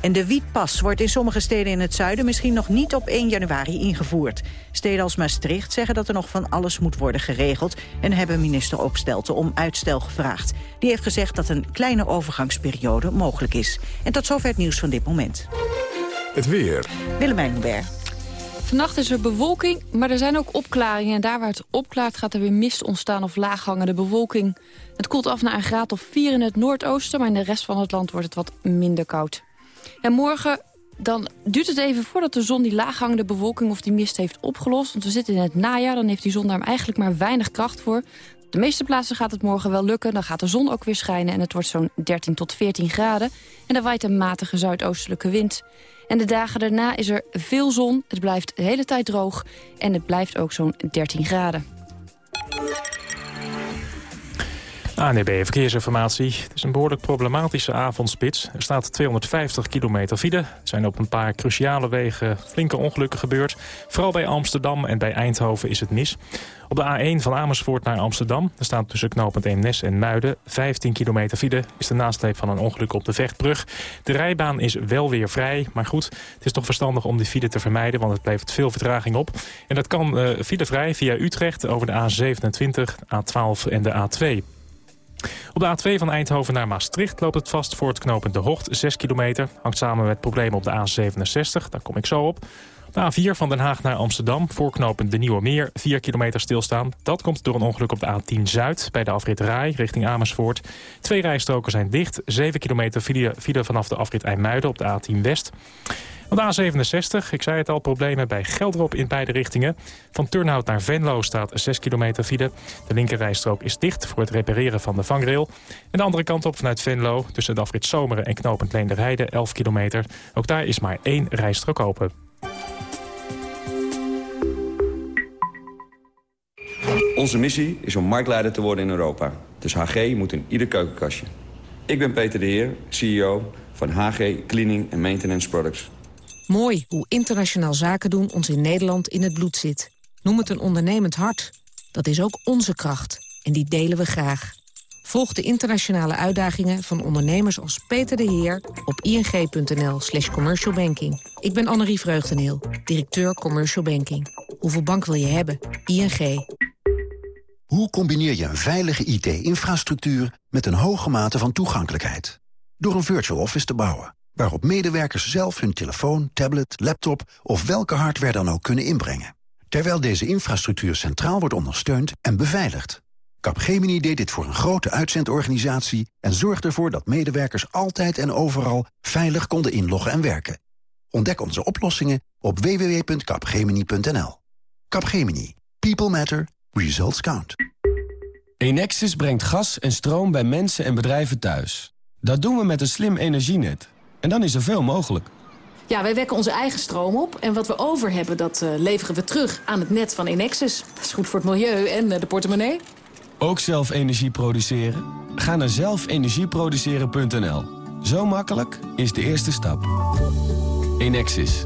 En de wietpas wordt in sommige steden in het zuiden misschien nog niet op 1 januari ingevoerd. Steden als Maastricht zeggen dat er nog van alles moet worden geregeld... en hebben minister Opstelten om uitstel gevraagd. Die heeft gezegd dat een kleine overgangsperiode mogelijk is. En tot zover het nieuws van dit moment. Het weer. Willemijn Hubert. Vannacht is er bewolking, maar er zijn ook opklaringen. En daar waar het opklaart gaat er weer mist ontstaan of laaghangende bewolking. Het koelt af naar een graad of 4 in het noordoosten... maar in de rest van het land wordt het wat minder koud. En morgen dan duurt het even voordat de zon die laaghangende bewolking of die mist heeft opgelost. Want we zitten in het najaar, dan heeft die zon daar eigenlijk maar weinig kracht voor. De meeste plaatsen gaat het morgen wel lukken. Dan gaat de zon ook weer schijnen en het wordt zo'n 13 tot 14 graden. En dan waait een matige zuidoostelijke wind. En de dagen daarna is er veel zon, het blijft de hele tijd droog... en het blijft ook zo'n 13 graden. ANB Verkeersinformatie. Het is een behoorlijk problematische avondspits. Er staat 250 kilometer file. Er zijn op een paar cruciale wegen flinke ongelukken gebeurd. Vooral bij Amsterdam en bij Eindhoven is het mis. Op de A1 van Amersfoort naar Amsterdam... er staat tussen knooppunt Eemnes en Muiden 15 kilometer file... is de nasleep van een ongeluk op de Vechtbrug. De rijbaan is wel weer vrij, maar goed... het is toch verstandig om die file te vermijden... want het levert veel vertraging op. En dat kan uh, filevrij via Utrecht over de A27, A12 en de A2. Op de A2 van Eindhoven naar Maastricht loopt het vast voor het knooppunt De Hocht. 6 kilometer, hangt samen met problemen op de A67, daar kom ik zo op. De A4 van Den Haag naar Amsterdam, voorknopend de Nieuwe Meer, 4 kilometer stilstaan. Dat komt door een ongeluk op de A10 Zuid bij de afrit Rai richting Amersfoort. Twee rijstroken zijn dicht, 7 kilometer file vanaf de afrit IJmuiden op de A10 West. Op de A67, ik zei het al, problemen bij Geldrop in beide richtingen. Van Turnhout naar Venlo staat 6 kilometer file. De linkerrijstrook is dicht voor het repareren van de vangrail. En de andere kant op vanuit Venlo, tussen de afrit Zomeren en Knopend Leenderheide, 11 kilometer. Ook daar is maar één rijstrook open. Onze missie is om marktleider te worden in Europa. Dus HG moet in ieder keukenkastje. Ik ben Peter de Heer, CEO van HG Cleaning and Maintenance Products. Mooi hoe internationaal zaken doen ons in Nederland in het bloed zit. Noem het een ondernemend hart. Dat is ook onze kracht. En die delen we graag. Volg de internationale uitdagingen van ondernemers als Peter de Heer... op ing.nl slash commercialbanking. Ik ben Annerie Vreugdeneel, directeur Commercial Banking. Hoeveel bank wil je hebben? ING. Hoe combineer je een veilige IT-infrastructuur... met een hoge mate van toegankelijkheid? Door een virtual office te bouwen waarop medewerkers zelf hun telefoon, tablet, laptop of welke hardware dan ook kunnen inbrengen. Terwijl deze infrastructuur centraal wordt ondersteund en beveiligd. Capgemini deed dit voor een grote uitzendorganisatie en zorgde ervoor dat medewerkers altijd en overal veilig konden inloggen en werken. Ontdek onze oplossingen op www.capgemini.nl. Capgemini. People matter. Results count. Enexis brengt gas en stroom bij mensen en bedrijven thuis. Dat doen we met een slim energienet. En dan is er veel mogelijk. Ja, wij wekken onze eigen stroom op. En wat we over hebben, dat uh, leveren we terug aan het net van Enexis. Dat is goed voor het milieu en uh, de portemonnee. Ook zelf energie produceren? Ga naar zelfenergieproduceren.nl. Zo makkelijk is de eerste stap. Enexis.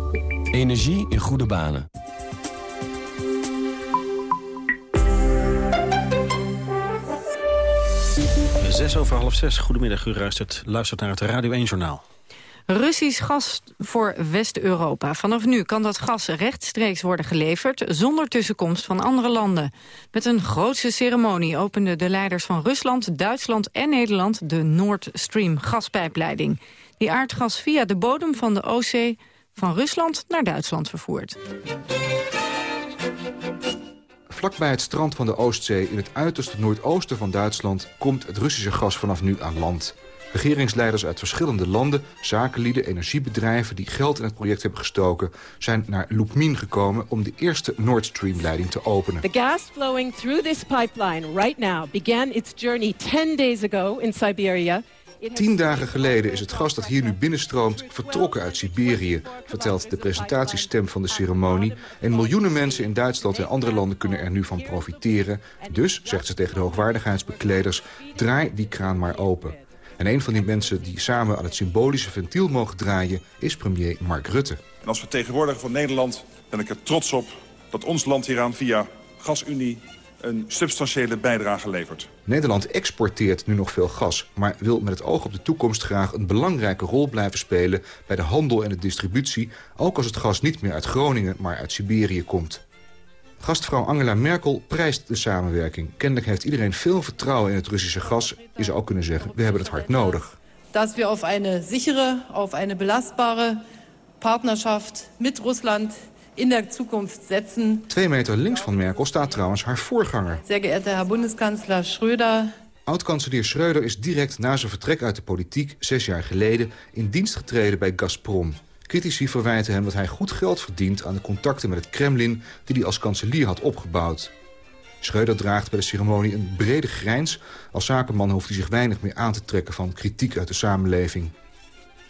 Energie in goede banen. Zes over half zes. Goedemiddag, u luistert, luistert naar het Radio 1 Journaal. Russisch gas voor West-Europa. Vanaf nu kan dat gas rechtstreeks worden geleverd... zonder tussenkomst van andere landen. Met een grootse ceremonie openden de leiders van Rusland, Duitsland en Nederland... de Nord Stream gaspijpleiding. Die aardgas via de bodem van de Oostzee van Rusland naar Duitsland vervoert. Vlakbij het strand van de Oostzee in het uiterste noordoosten van Duitsland... komt het Russische gas vanaf nu aan land. Regeringsleiders uit verschillende landen, zakenlieden, energiebedrijven... die geld in het project hebben gestoken, zijn naar Lubmin gekomen... om de eerste Nord Stream-leiding te openen. The gas flowing through this pipeline right now began its journey 10 days ago in Siberia... Tien dagen geleden is het gas dat hier nu binnenstroomt vertrokken uit Siberië, vertelt de presentatiestem van de ceremonie. En miljoenen mensen in Duitsland en andere landen kunnen er nu van profiteren. Dus, zegt ze tegen de hoogwaardigheidsbekleders, draai die kraan maar open. En een van die mensen die samen aan het symbolische ventiel mogen draaien... is premier Mark Rutte. En als vertegenwoordiger van Nederland ben ik er trots op... dat ons land hieraan via GasUnie een substantiële bijdrage levert. Nederland exporteert nu nog veel gas... maar wil met het oog op de toekomst graag een belangrijke rol blijven spelen... bij de handel en de distributie... ook als het gas niet meer uit Groningen, maar uit Siberië komt. Gastvrouw Angela Merkel prijst de samenwerking. Kennelijk heeft iedereen veel vertrouwen in het Russische gas. Je zou ook kunnen zeggen, we hebben het hard nodig. Dat we op een sichere, op een belastbare partnerschaft met Rusland in de toekomst zetten. Twee meter links van Merkel staat trouwens haar voorganger. Zeer geëerde Herr Bundeskanzler Schröder. Oud-kanselier Schröder is direct na zijn vertrek uit de politiek... zes jaar geleden in dienst getreden bij Gazprom. Critici verwijten hem dat hij goed geld verdient aan de contacten met het Kremlin... die hij als kanselier had opgebouwd. Schreuder draagt bij de ceremonie een brede grijns. Als zakenman hoeft hij zich weinig meer aan te trekken van kritiek uit de samenleving.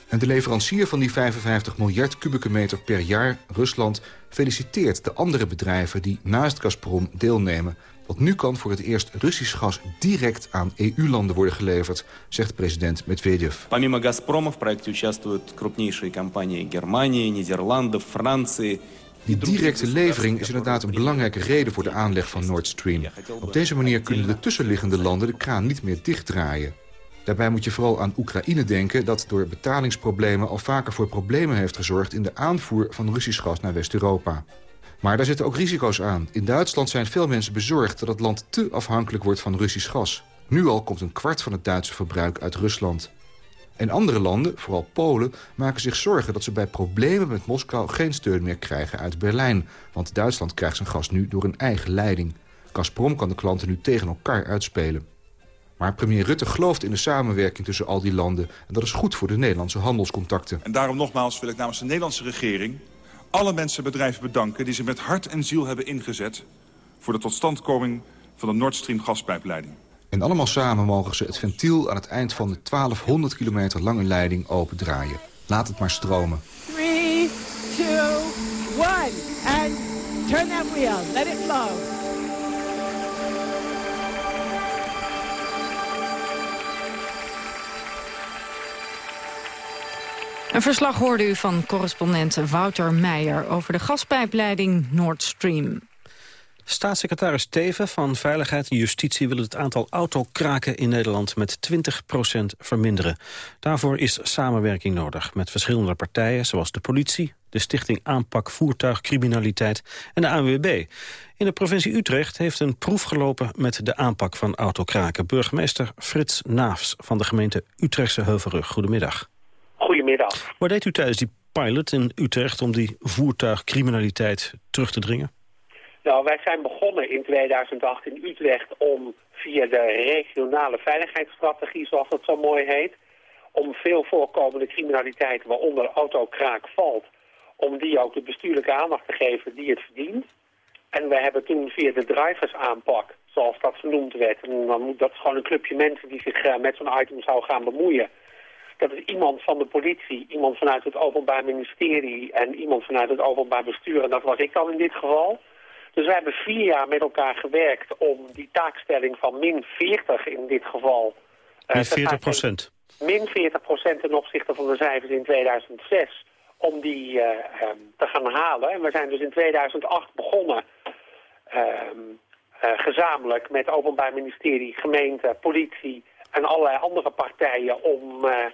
En de leverancier van die 55 miljard kubieke meter per jaar, Rusland... feliciteert de andere bedrijven die naast Gazprom deelnemen want nu kan voor het eerst Russisch gas direct aan EU-landen worden geleverd, zegt president Medvedev. Помимо Газпрома в проекте участвуют крупнейшие компании Германии, Нидерландов, Франции. Die directe levering is inderdaad een belangrijke reden voor de aanleg van Nord Stream. Op deze manier kunnen de tussenliggende landen de kraan niet meer dichtdraaien. Daarbij moet je vooral aan Oekraïne denken... dat door betalingsproblemen al vaker voor problemen heeft gezorgd... in de aanvoer van Russisch gas naar West-Europa. Maar daar zitten ook risico's aan. In Duitsland zijn veel mensen bezorgd dat het land te afhankelijk wordt van Russisch gas. Nu al komt een kwart van het Duitse verbruik uit Rusland. En andere landen, vooral Polen, maken zich zorgen dat ze bij problemen met Moskou geen steun meer krijgen uit Berlijn. Want Duitsland krijgt zijn gas nu door een eigen leiding. Gazprom kan de klanten nu tegen elkaar uitspelen. Maar premier Rutte gelooft in de samenwerking tussen al die landen... en dat is goed voor de Nederlandse handelscontacten. En daarom nogmaals wil ik namens de Nederlandse regering... alle mensen en bedrijven bedanken die zich met hart en ziel hebben ingezet... voor de totstandkoming van de Nord Stream gaspijpleiding. En allemaal samen mogen ze het ventiel aan het eind van de 1200 kilometer lange leiding opendraaien. Laat het maar stromen. 3, 2, 1. And turn that wheel. Let it flow. Een verslag hoorde u van correspondent Wouter Meijer... over de gaspijpleiding Nord Stream. Staatssecretaris Teven van Veiligheid en Justitie wil het aantal autokraken in Nederland met 20% verminderen. Daarvoor is samenwerking nodig met verschillende partijen zoals de politie, de Stichting Aanpak Voertuigcriminaliteit en de ANWB. In de provincie Utrecht heeft een proef gelopen met de aanpak van autokraken. Burgemeester Frits Naafs van de gemeente Utrechtse Heuvelrug. Goedemiddag. Goedemiddag. Wat deed u tijdens die pilot in Utrecht om die voertuigcriminaliteit terug te dringen? Nou, wij zijn begonnen in 2008 in Utrecht om via de regionale veiligheidsstrategie, zoals dat zo mooi heet, om veel voorkomende criminaliteit, waaronder autokraak valt, om die ook de bestuurlijke aandacht te geven die het verdient. En we hebben toen via de driversaanpak, zoals dat genoemd werd, en dan moet dat gewoon een clubje mensen die zich eh, met zo'n item zou gaan bemoeien, dat is iemand van de politie, iemand vanuit het Openbaar Ministerie en iemand vanuit het Openbaar Bestuur. En dat was ik dan in dit geval. Dus wij hebben vier jaar met elkaar gewerkt om die taakstelling van min 40 in dit geval... Uh, min 40 procent? Min 40 procent ten opzichte van de cijfers in 2006 om die uh, um, te gaan halen. En we zijn dus in 2008 begonnen um, uh, gezamenlijk met Openbaar Ministerie, gemeente, politie en allerlei andere partijen om uh,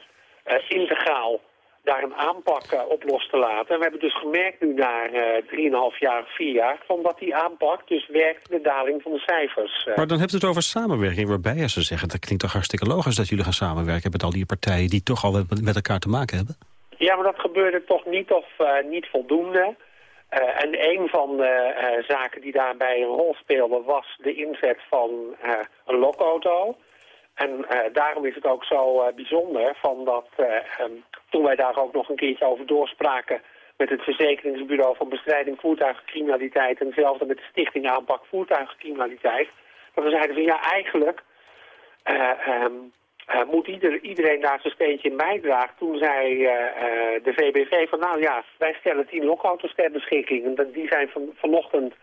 integraal daar een aanpak uh, op los te laten. En we hebben dus gemerkt nu na uh, 3,5 jaar, 4 jaar... Van dat die aanpak dus werkt de daling van de cijfers. Maar dan hebt u het over samenwerking, waarbij ze zeggen... dat klinkt toch hartstikke logisch dat jullie gaan samenwerken... met al die partijen die toch al met elkaar te maken hebben? Ja, maar dat gebeurde toch niet of uh, niet voldoende. Uh, en een van de uh, zaken die daarbij een rol speelde... was de inzet van een lokauto... En uh, daarom is het ook zo uh, bijzonder van dat uh, um, toen wij daar ook nog een keertje over doorspraken met het verzekeringsbureau van bestrijding voertuigcriminaliteit en hetzelfde met de stichting aanpak voertuigcriminaliteit, dat we zeiden van ja eigenlijk um, moet ieder, iedereen daar zijn steentje in bijdragen. Toen zei de VBV van nou ja, wij stellen tien lokauto's ter beschikking en die zijn van, vanochtend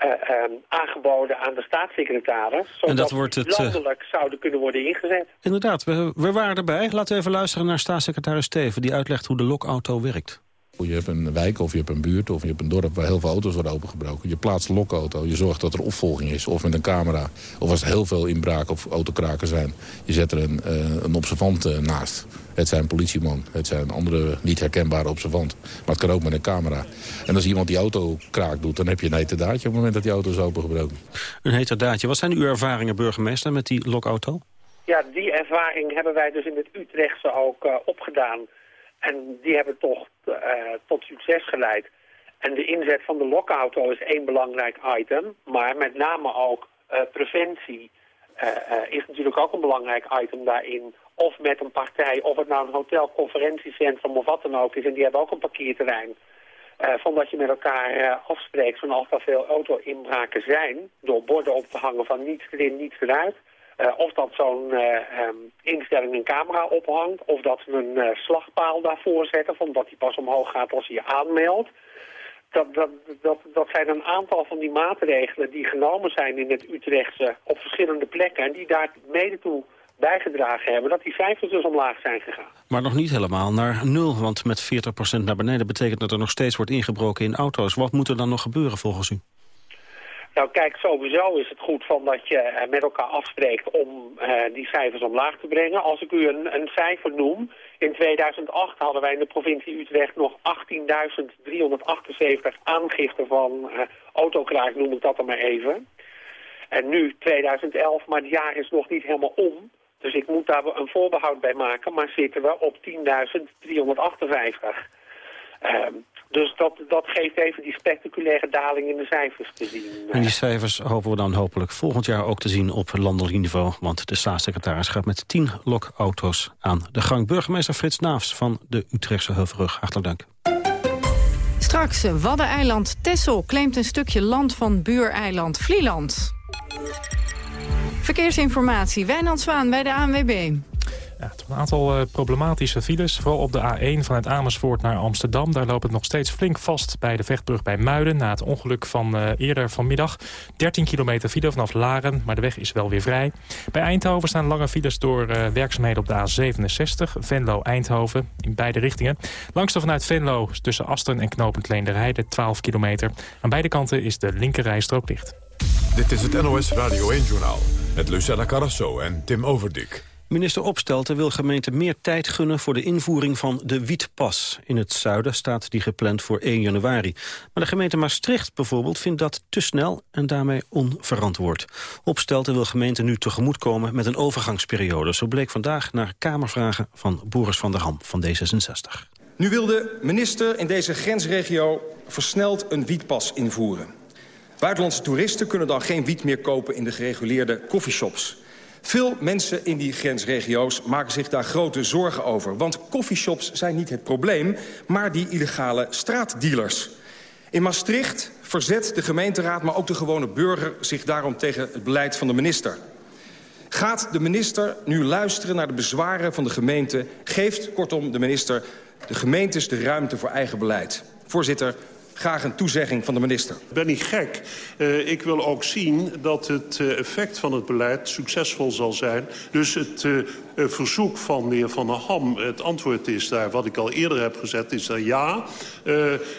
um, aangeboden aan de staatssecretaris. Zodat en dat wordt het, landelijk uh... zouden kunnen worden ingezet. Inderdaad, we, we waren erbij. Laten we even luisteren naar staatssecretaris Steven... die uitlegt hoe de lokauto werkt. Je hebt een wijk of je hebt een buurt of je hebt een dorp waar heel veel auto's worden opengebroken. Je plaatst een lokauto, je zorgt dat er opvolging is. Of met een camera. Of als er heel veel inbraken of autokraken zijn. Je zet er een, uh, een observant uh, naast. Het zijn een politieman, het zijn een andere niet herkenbare observant. Maar het kan ook met een camera. En als iemand die auto kraak doet, dan heb je een heterdaadje op het moment dat die auto is opengebroken. Een heterdaadje. Wat zijn uw ervaringen, burgemeester, met die lokauto? Ja, die ervaring hebben wij dus in het Utrechtse ook uh, opgedaan. En die hebben toch tot succes geleid. En de inzet van de lokauto is één belangrijk item. Maar met name ook uh, preventie uh, is natuurlijk ook een belangrijk item daarin. Of met een partij, of het nou een hotel, conferentiecentrum of wat dan ook is. En die hebben ook een parkeerterrein. van dat je met elkaar afspreekt van als er veel auto-inbraken zijn... door borden op te hangen van niets erin, niets eruit... Uh, of dat zo'n uh, um, instelling een camera ophangt, of dat ze een uh, slagpaal daarvoor zetten, van dat die pas omhoog gaat als je je aanmeldt. Dat, dat, dat, dat zijn een aantal van die maatregelen die genomen zijn in het Utrechtse op verschillende plekken en die daar mede toe bijgedragen hebben dat die cijfers dus omlaag zijn gegaan. Maar nog niet helemaal naar nul, want met 40% naar beneden betekent dat er nog steeds wordt ingebroken in auto's. Wat moet er dan nog gebeuren volgens u? Nou kijk, sowieso is het goed van dat je uh, met elkaar afspreekt om uh, die cijfers omlaag te brengen. Als ik u een, een cijfer noem, in 2008 hadden wij in de provincie Utrecht nog 18.378 aangiften van uh, autokraak, noem ik dat dan maar even. En nu 2011, maar het jaar is nog niet helemaal om. Dus ik moet daar een voorbehoud bij maken, maar zitten we op 10.358. Ehm, dus dat, dat geeft even die spectaculaire daling in de cijfers te zien. En die cijfers hopen we dan hopelijk volgend jaar ook te zien op landelijk niveau. Want de staatssecretaris gaat met tien lokauto's aan de gang. Burgemeester Frits Naafs van de Utrechtse Heuvelrug. Hartelijk dank. Straks, Waddeneiland Tessel claimt een stukje land van buureiland Vlieland. Verkeersinformatie, Wijnand Zwaan bij de ANWB. Ja, een aantal uh, problematische files. Vooral op de A1 vanuit Amersfoort naar Amsterdam. Daar loopt het nog steeds flink vast bij de vechtbrug bij Muiden... na het ongeluk van uh, eerder vanmiddag. 13 kilometer file vanaf Laren, maar de weg is wel weer vrij. Bij Eindhoven staan lange files door uh, werkzaamheden op de A67. Venlo-Eindhoven, in beide richtingen. Langs de vanuit Venlo tussen Asten en Knopend Leenderheide 12 kilometer. Aan beide kanten is de linkerrijstrook dicht. Dit is het NOS Radio 1-journaal met Lucella Carrasso en Tim Overdik. Minister Opstelten wil gemeenten meer tijd gunnen voor de invoering van de wietpas. In het zuiden staat die gepland voor 1 januari. Maar de gemeente Maastricht bijvoorbeeld vindt dat te snel en daarmee onverantwoord. Opstelten wil gemeenten nu tegemoetkomen met een overgangsperiode. Zo bleek vandaag naar Kamervragen van Boris van der Ham van D66. Nu wil de minister in deze grensregio versneld een wietpas invoeren. Buitenlandse toeristen kunnen dan geen wiet meer kopen in de gereguleerde coffeeshops. Veel mensen in die grensregio's maken zich daar grote zorgen over. Want coffeeshops zijn niet het probleem, maar die illegale straatdealers. In Maastricht verzet de gemeenteraad, maar ook de gewone burger... zich daarom tegen het beleid van de minister. Gaat de minister nu luisteren naar de bezwaren van de gemeente... geeft kortom de minister de gemeentes de ruimte voor eigen beleid. Voorzitter, graag een toezegging van de minister. Ik ben niet gek. Uh, ik wil ook zien dat het uh, effect van het beleid succesvol zal zijn. Dus het uh, verzoek van de heer Van der Ham, het antwoord is daar... wat ik al eerder heb gezet, is dat ja.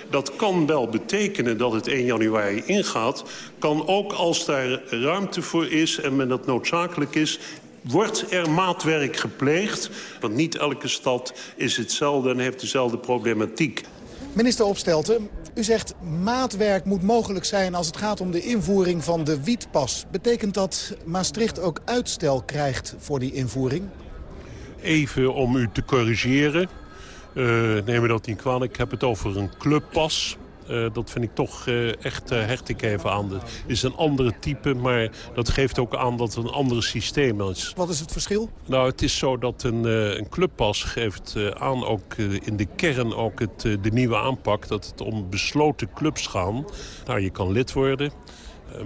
dat kan wel betekenen dat het 1 januari ingaat. Kan ook als daar ruimte voor is en men dat noodzakelijk is wordt er maatwerk gepleegd. Want niet elke stad is hetzelfde en heeft dezelfde problematiek. Minister Opstelten, u zegt maatwerk moet mogelijk zijn als het gaat om de invoering van de wietpas. Betekent dat Maastricht ook uitstel krijgt voor die invoering? Even om u te corrigeren. Uh, neem me dat niet kwalijk. Ik heb het over een clubpas. Uh, dat vind ik toch uh, echt, uh, hecht ik even aan. Het is een andere type, maar dat geeft ook aan dat het een ander systeem is. Wat is het verschil? Nou, het is zo dat een, een clubpas geeft aan, ook in de kern ook het, de nieuwe aanpak... dat het om besloten clubs gaat. Nou, je kan lid worden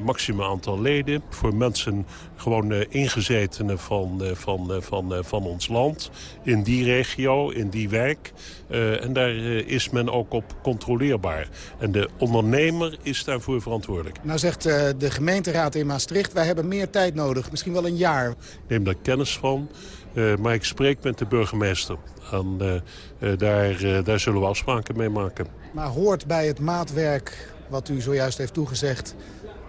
maximaal aantal leden. Voor mensen gewoon uh, ingezetenen van, uh, van, uh, van, van ons land. In die regio, in die wijk. en daar is men ook op controleerbaar. En de ondernemer is daarvoor verantwoordelijk. Nou zegt de gemeenteraad in Maastricht... wij hebben meer tijd nodig, misschien wel een jaar. neem daar kennis van. maar ik spreek met de burgemeester. En daar, daar zullen we afspraken mee maken. Maar hoort bij het maatwerk wat u zojuist heeft toegezegd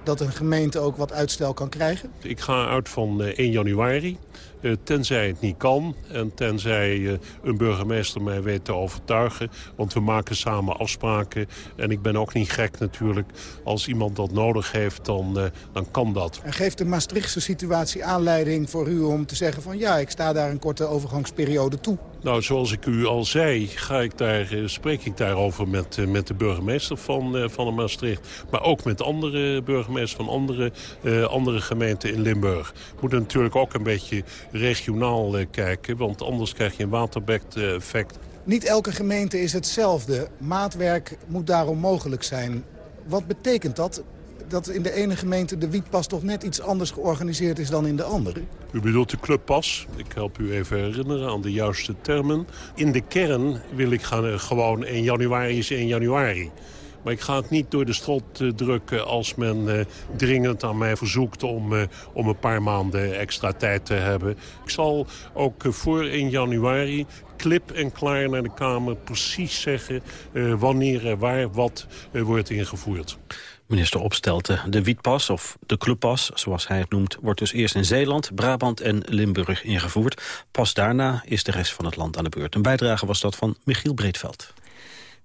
dat een gemeente ook wat uitstel kan krijgen? Ik ga uit van 1 eh, januari. Uh, tenzij het niet kan en tenzij uh, een burgemeester mij weet te overtuigen. Want we maken samen afspraken. En ik ben ook niet gek natuurlijk. Als iemand dat nodig heeft, dan, dan kan dat. En geeft de Maastrichtse situatie aanleiding voor u om te zeggen van... ja, ik sta daar een korte overgangsperiode toe? Nou, zoals ik u al zei, ga ik daar, spreek ik daarover met, met de burgemeester van, van Maastricht. Maar ook met andere burgemeesters van andere, andere gemeenten in Limburg. We moeten natuurlijk ook een beetje regionaal kijken. Want anders krijg je een waterbek-effect. Niet elke gemeente is hetzelfde. Maatwerk moet daarom mogelijk zijn. Wat betekent dat? Dat in de ene gemeente de wietpas toch net iets anders georganiseerd is dan in de andere? U bedoelt de clubpas. Ik help u even herinneren aan de juiste termen. In de kern wil ik gaan, uh, gewoon 1 januari is 1 januari. Maar ik ga het niet door de strot uh, drukken als men uh, dringend aan mij verzoekt om, om een paar maanden extra tijd te hebben. Ik zal ook voor 1 januari klip en klaar naar de Kamer precies zeggen wanneer en waar wat wordt ingevoerd. Minister Opstelten, de wietpas, of de clubpas, zoals hij het noemt... wordt dus eerst in Zeeland, Brabant en Limburg ingevoerd. Pas daarna is de rest van het land aan de beurt. Een bijdrage was dat van Michiel Breedveld.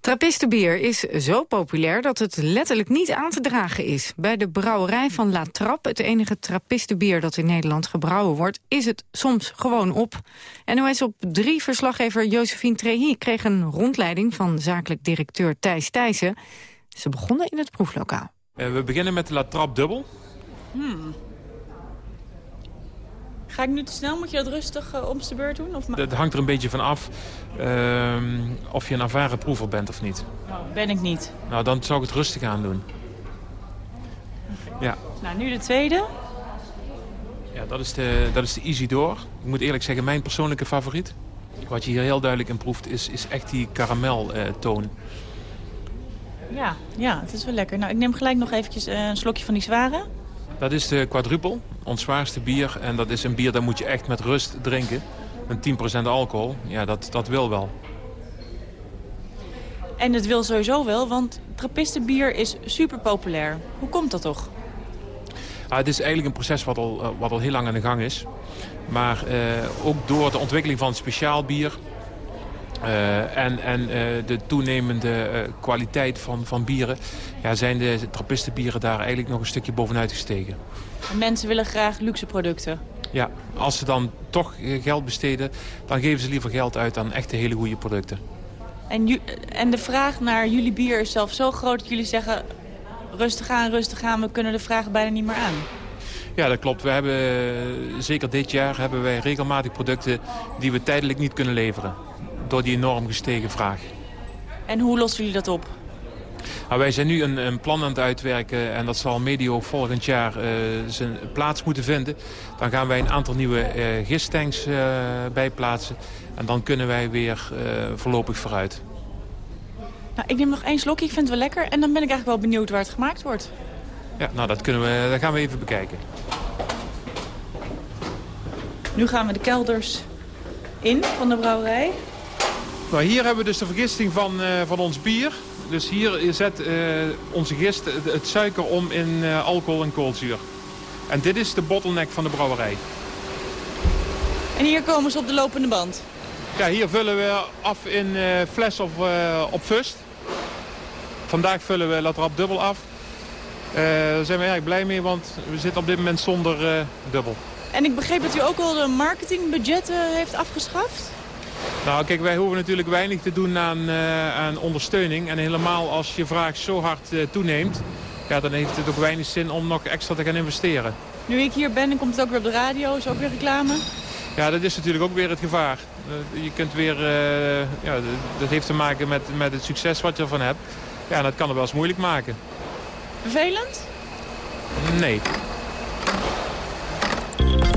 Trappistenbier is zo populair dat het letterlijk niet aan te dragen is. Bij de brouwerij van La Trappe, het enige trappistenbier dat in Nederland gebrouwen wordt, is het soms gewoon op. NOS op 3 verslaggever Josephine Trehi kreeg een rondleiding van zakelijk directeur Thijs Thijssen. Ze begonnen in het proeflokaal. Uh, we beginnen met de La Trappe dubbel. Hmm. Ga ik nu te snel? Moet je dat rustig uh, om de beurt doen? Of Het hangt er een beetje van af uh, of je een ervaren proever bent of niet. Nou, ben ik niet. Nou, dan zou ik het rustig aan doen. Ja. Nou, nu de tweede. Ja, dat is de, dat is de Isidore. Ik moet eerlijk zeggen, mijn persoonlijke favoriet. Wat je hier heel duidelijk in proeft, is, is echt die karameltoon. Ja, ja, het is wel lekker. Nou, ik neem gelijk nog eventjes uh, een slokje van die zware. Dat is de quadrupel, ons zwaarste bier. En dat is een bier dat moet je echt met rust drinken. Een 10% alcohol, ja, dat, dat wil wel. En het wil sowieso wel, want trappistenbier is super populair. Hoe komt dat toch? Ah, het is eigenlijk een proces wat al, wat al heel lang aan de gang is. Maar eh, ook door de ontwikkeling van speciaal bier... Uh, en en uh, de toenemende uh, kwaliteit van, van bieren... Ja, zijn de trappistenbieren daar eigenlijk nog een stukje bovenuit gestegen. En mensen willen graag luxe producten. Ja, als ze dan toch geld besteden... dan geven ze liever geld uit aan echte hele goede producten. En, en de vraag naar jullie bier is zelf zo groot dat jullie zeggen... rustig aan, rustig aan, we kunnen de vraag bijna niet meer aan. Ja, dat klopt. We hebben, zeker dit jaar hebben wij regelmatig producten die we tijdelijk niet kunnen leveren door die enorm gestegen vraag. En hoe lossen jullie dat op? Nou, wij zijn nu een, een, plan aan het uitwerken en dat zal medio volgend jaar uh, zijn plaats moeten vinden. Dan gaan wij een aantal nieuwe uh, gistanks uh, bijplaatsen en dan kunnen wij weer voorlopig vooruit. Nou, ik neem nog één slokje, ik vind het wel lekker en dan ben ik eigenlijk wel benieuwd waar het gemaakt wordt. Ja, nou dat, kunnen we, dat gaan we even bekijken. Nu gaan we de kelders in van de brouwerij. Nou, hier hebben we dus de vergisting van, uh, van ons bier. Dus hier zet uh, onze gist het, suiker om in uh, alcohol en koolzuur. En dit is de bottleneck van de brouwerij. En hier komen ze op de lopende band? Ja, hier vullen we af in fles of op fust. Vandaag vullen we Latrap dubbel af. daar zijn we erg blij mee, want we zitten op dit moment zonder dubbel. En ik begreep dat u ook al de marketingbudgetten heeft afgeschaft? Nou, kijk, wij hoeven natuurlijk weinig te doen aan, uh, aan ondersteuning. En helemaal als je vraag zo hard uh, toeneemt... Ja, dan heeft het ook weinig zin om nog extra te gaan investeren. Nu ik hier ben, dan komt het ook weer op de radio. Is ook weer reclame? Ja, dat is natuurlijk ook weer het gevaar. Uh, je kunt weer... ja, dat heeft te maken met, met het succes wat je ervan hebt. Ja, en dat kan het wel eens moeilijk maken. Vervelend? Nee.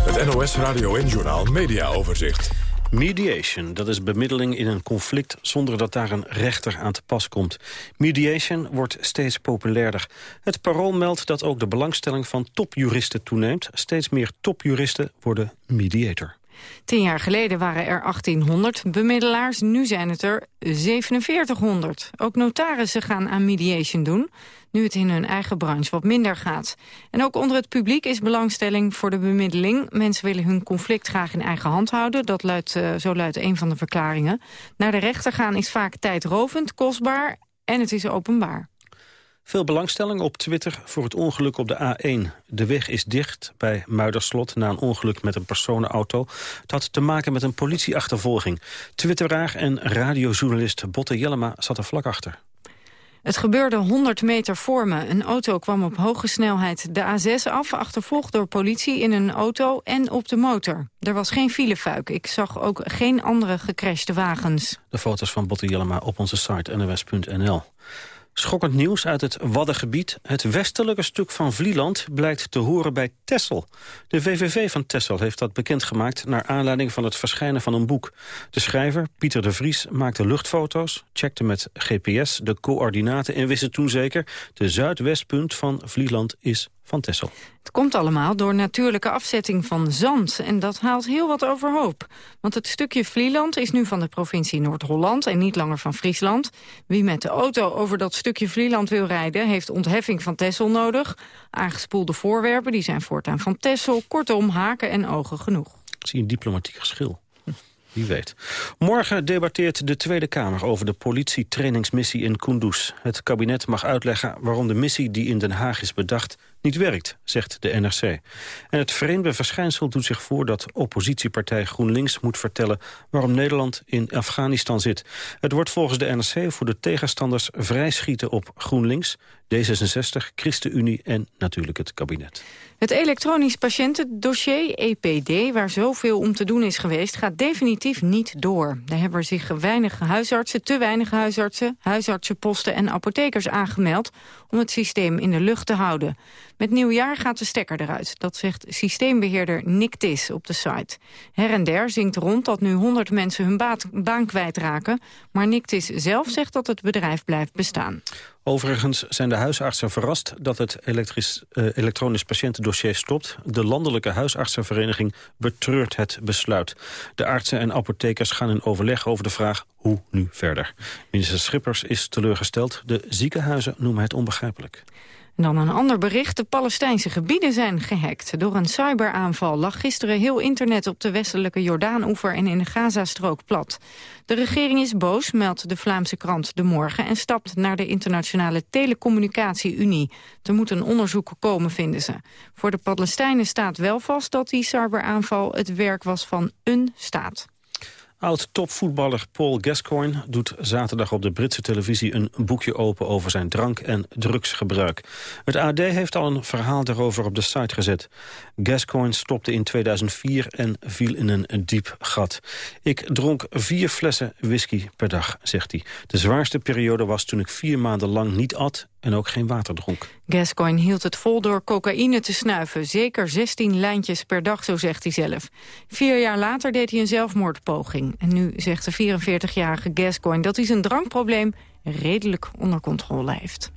Het NOS Radio en Journaal Media Overzicht. Mediation, dat is bemiddeling in een conflict zonder dat daar een rechter aan te pas komt. Mediation wordt steeds populairder. Het parool meldt dat ook de belangstelling van topjuristen toeneemt. Steeds meer topjuristen worden mediator. Tien jaar geleden waren er 1800 bemiddelaars, nu zijn het er 4700. Ook notarissen gaan aan mediation doen, nu het in hun eigen branche wat minder gaat. En ook onder het publiek is belangstelling voor de bemiddeling. Mensen willen hun conflict graag in eigen hand houden, dat luidt, uh, zo luidt een van de verklaringen. Naar de rechter gaan is vaak tijdrovend, kostbaar en het is openbaar. Veel belangstelling op Twitter voor het ongeluk op de A1. De weg is dicht bij Muiderslot na een ongeluk met een personenauto. Het had te maken met een politieachtervolging. Twitteraar en radiojournalist Botte Jellema zat er vlak achter. Het gebeurde 100 meter voor me. Een auto kwam op hoge snelheid de A6 af, achtervolgd door politie in een auto en op de motor. Er was geen filefuik. Ik zag ook geen andere gecrashte wagens. De foto's van Botte Jellema op onze site nws.nl. Schokkend nieuws uit het Waddengebied. Het westelijke stuk van Vlieland blijkt te horen bij Tessel. De VVV van Tessel heeft dat bekendgemaakt... naar aanleiding van het verschijnen van een boek. De schrijver, Pieter de Vries, maakte luchtfoto's... checkte met GPS de coördinaten en wist het toen zeker... de zuidwestpunt van Vlieland is van Tessel. Het komt allemaal door natuurlijke afzetting van zand. En dat haalt heel wat overhoop. Want het stukje Vlieland is nu van de provincie Noord-Holland... en niet langer van Friesland. Wie met de auto over dat stukje Vlieland wil rijden... heeft ontheffing van Tessel nodig. Aangespoelde voorwerpen die zijn voortaan van Tessel. Kortom, haken en ogen genoeg. Ik zie een diplomatiek geschil. Wie weet. Morgen debatteert de Tweede Kamer over de politietrainingsmissie in Kunduz. Het kabinet mag uitleggen waarom de missie die in Den Haag is bedacht niet werkt, zegt de NRC. En het vreemde verschijnsel doet zich voor dat oppositiepartij GroenLinks moet vertellen waarom Nederland in Afghanistan zit. Het wordt volgens de NRC voor de tegenstanders vrijschieten op GroenLinks, D66, ChristenUnie en natuurlijk het kabinet. Het elektronisch patiëntendossier, EPD, waar zoveel om te doen is geweest, gaat definitief niet door. Daar hebben zich weinig huisartsen, te weinig huisartsen, huisartsenposten en apothekers aangemeld om het systeem in de lucht te houden. Met nieuwjaar gaat de stekker eruit. Dat zegt systeembeheerder Nictis op de site. Her en der zingt rond dat nu 100 mensen hun baan kwijtraken. Maar Nictis zelf zegt dat het bedrijf blijft bestaan. Overigens zijn de huisartsen verrast dat het elektrisch, uh, elektronisch patiëntendossier stopt. De Landelijke Huisartsenvereniging betreurt het besluit. De artsen en apothekers gaan in overleg over de vraag hoe nu verder. Minister Schippers is teleurgesteld. De ziekenhuizen noemen het onbegrijpelijk. Dan een ander bericht. De Palestijnse gebieden zijn gehackt. Door een cyberaanval lag gisteren heel internet op de westelijke Jordaanoever en in de Gazastrook plat. De regering is boos, meldt de Vlaamse krant De Morgen... en stapt naar de Internationale Telecommunicatie-Unie. Er moet een onderzoek komen, vinden ze. Voor de Palestijnen staat wel vast dat die cyberaanval het werk was van een staat. Oud-topvoetballer Paul Gascoigne doet zaterdag op de Britse televisie een boekje open over zijn drank- en drugsgebruik. Het AD heeft al een verhaal daarover op de site gezet. Gascoigne stopte in 2004 en viel in een diep gat. Ik dronk vier flessen whisky per dag, zegt hij. De zwaarste periode was toen ik vier maanden lang niet at en ook geen water dronk. Gascoigne hield het vol door cocaïne te snuiven. Zeker 16 lijntjes per dag, zo zegt hij zelf. Vier jaar later deed hij een zelfmoordpoging. En nu zegt de 44-jarige Gascoigne dat hij zijn drankprobleem redelijk onder controle heeft.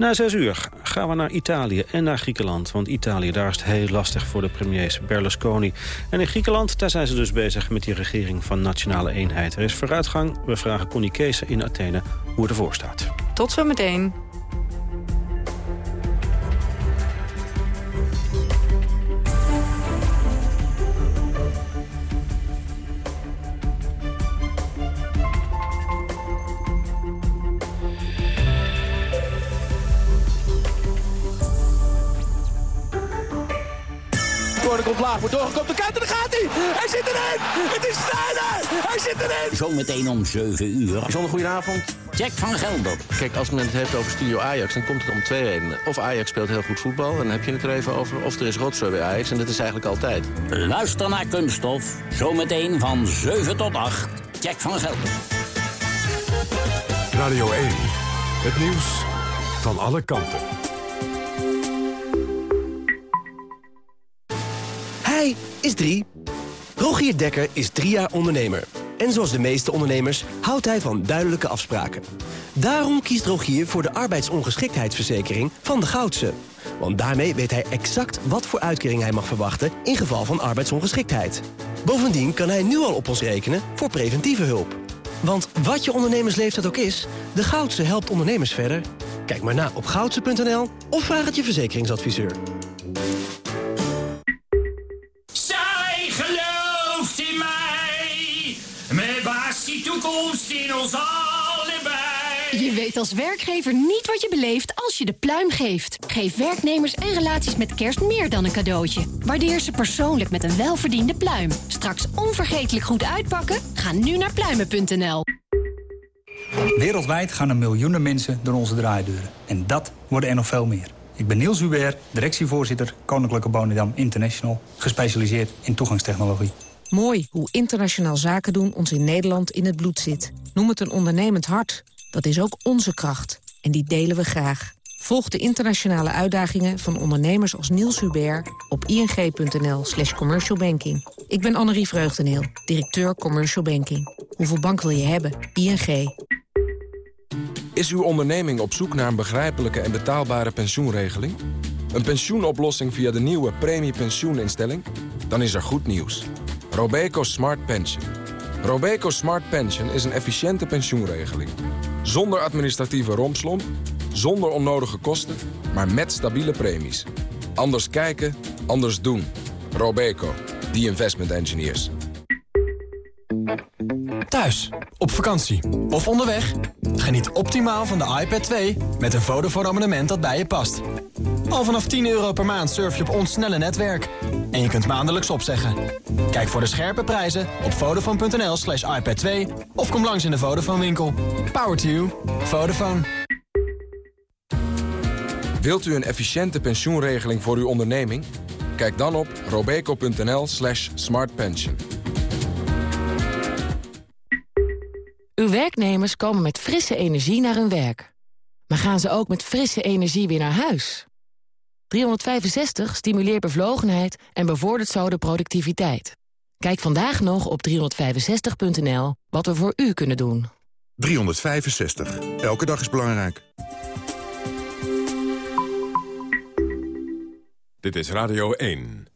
Na zes uur gaan we naar Italië en naar Griekenland. Want Italië, daar is het heel lastig voor de premiers Berlusconi. En in Griekenland, daar zijn ze dus bezig met die regering van nationale eenheid. Er is vooruitgang. We vragen Connie Kees in Athene hoe het ervoor staat. Tot zometeen. Laag, wordt doorgekomen. De kant en daar gaat hij! Hij zit erin! Het is Sneijder! Hij zit erin! Zometeen om 7 uur. Bijzonder goedenavond. Jack van Gelder. Kijk, als men het heeft over Studio Ajax, dan komt het om twee redenen. Of Ajax speelt heel goed voetbal, en dan heb je het er even over. Of er is rotzooi bij Ajax, en dat is eigenlijk altijd. Luister naar Kunststof. Zometeen van 7 tot 8. Jack van Gelder. Radio 1. Het nieuws van alle kanten. Is drie. Rogier Dekker is drie jaar ondernemer. En zoals de meeste ondernemers houdt hij van duidelijke afspraken. Daarom kiest Rogier voor de arbeidsongeschiktheidsverzekering van de Goudse. Want daarmee weet hij exact wat voor uitkering hij mag verwachten... in geval van arbeidsongeschiktheid. Bovendien kan hij nu al op ons rekenen voor preventieve hulp. Want wat je ondernemersleeftijd ook is, de Goudse helpt ondernemers verder. Kijk maar na op goudse.nl of vraag het je verzekeringsadviseur. Ons allebei. Je weet als werkgever niet wat je beleeft als je de pluim geeft. Geef werknemers en relaties met kerst meer dan een cadeautje. Waardeer ze persoonlijk met een welverdiende pluim. Straks onvergetelijk goed uitpakken? Ga nu naar pluimen.nl. Wereldwijd gaan er miljoenen mensen door onze draaideuren. En dat worden er nog veel meer. Ik ben Niels Hubert, directievoorzitter Koninklijke Bonedam International... gespecialiseerd in toegangstechnologie. Mooi hoe internationaal zaken doen ons in Nederland in het bloed zit. Noem het een ondernemend hart. Dat is ook onze kracht. En die delen we graag. Volg de internationale uitdagingen van ondernemers als Niels Hubert... op ing.nl slash commercialbanking. Ik ben Annerie Vreugdeneel, directeur Commercial Banking. Hoeveel bank wil je hebben? ING. Is uw onderneming op zoek naar een begrijpelijke en betaalbare pensioenregeling? Een pensioenoplossing via de nieuwe premiepensioeninstelling? Dan is er goed nieuws. Robeco Smart Pension. Robeco Smart Pension is een efficiënte pensioenregeling. Zonder administratieve rompslomp, zonder onnodige kosten, maar met stabiele premies. Anders kijken, anders doen. Robeco, the investment engineers. Thuis, op vakantie of onderweg? Geniet optimaal van de iPad 2 met een Vodafone abonnement dat bij je past. Al vanaf 10 euro per maand surf je op ons snelle netwerk. En je kunt maandelijks opzeggen. Kijk voor de scherpe prijzen op vodafone.nl slash iPad 2 of kom langs in de Vodafone winkel. Power to you. Vodafone. Wilt u een efficiënte pensioenregeling voor uw onderneming? Kijk dan op robeco.nl slash smartpension. Uw werknemers komen met frisse energie naar hun werk. Maar gaan ze ook met frisse energie weer naar huis? 365 stimuleert bevlogenheid en bevordert zo de productiviteit. Kijk vandaag nog op 365.nl wat we voor u kunnen doen. 365. Elke dag is belangrijk. Dit is Radio 1.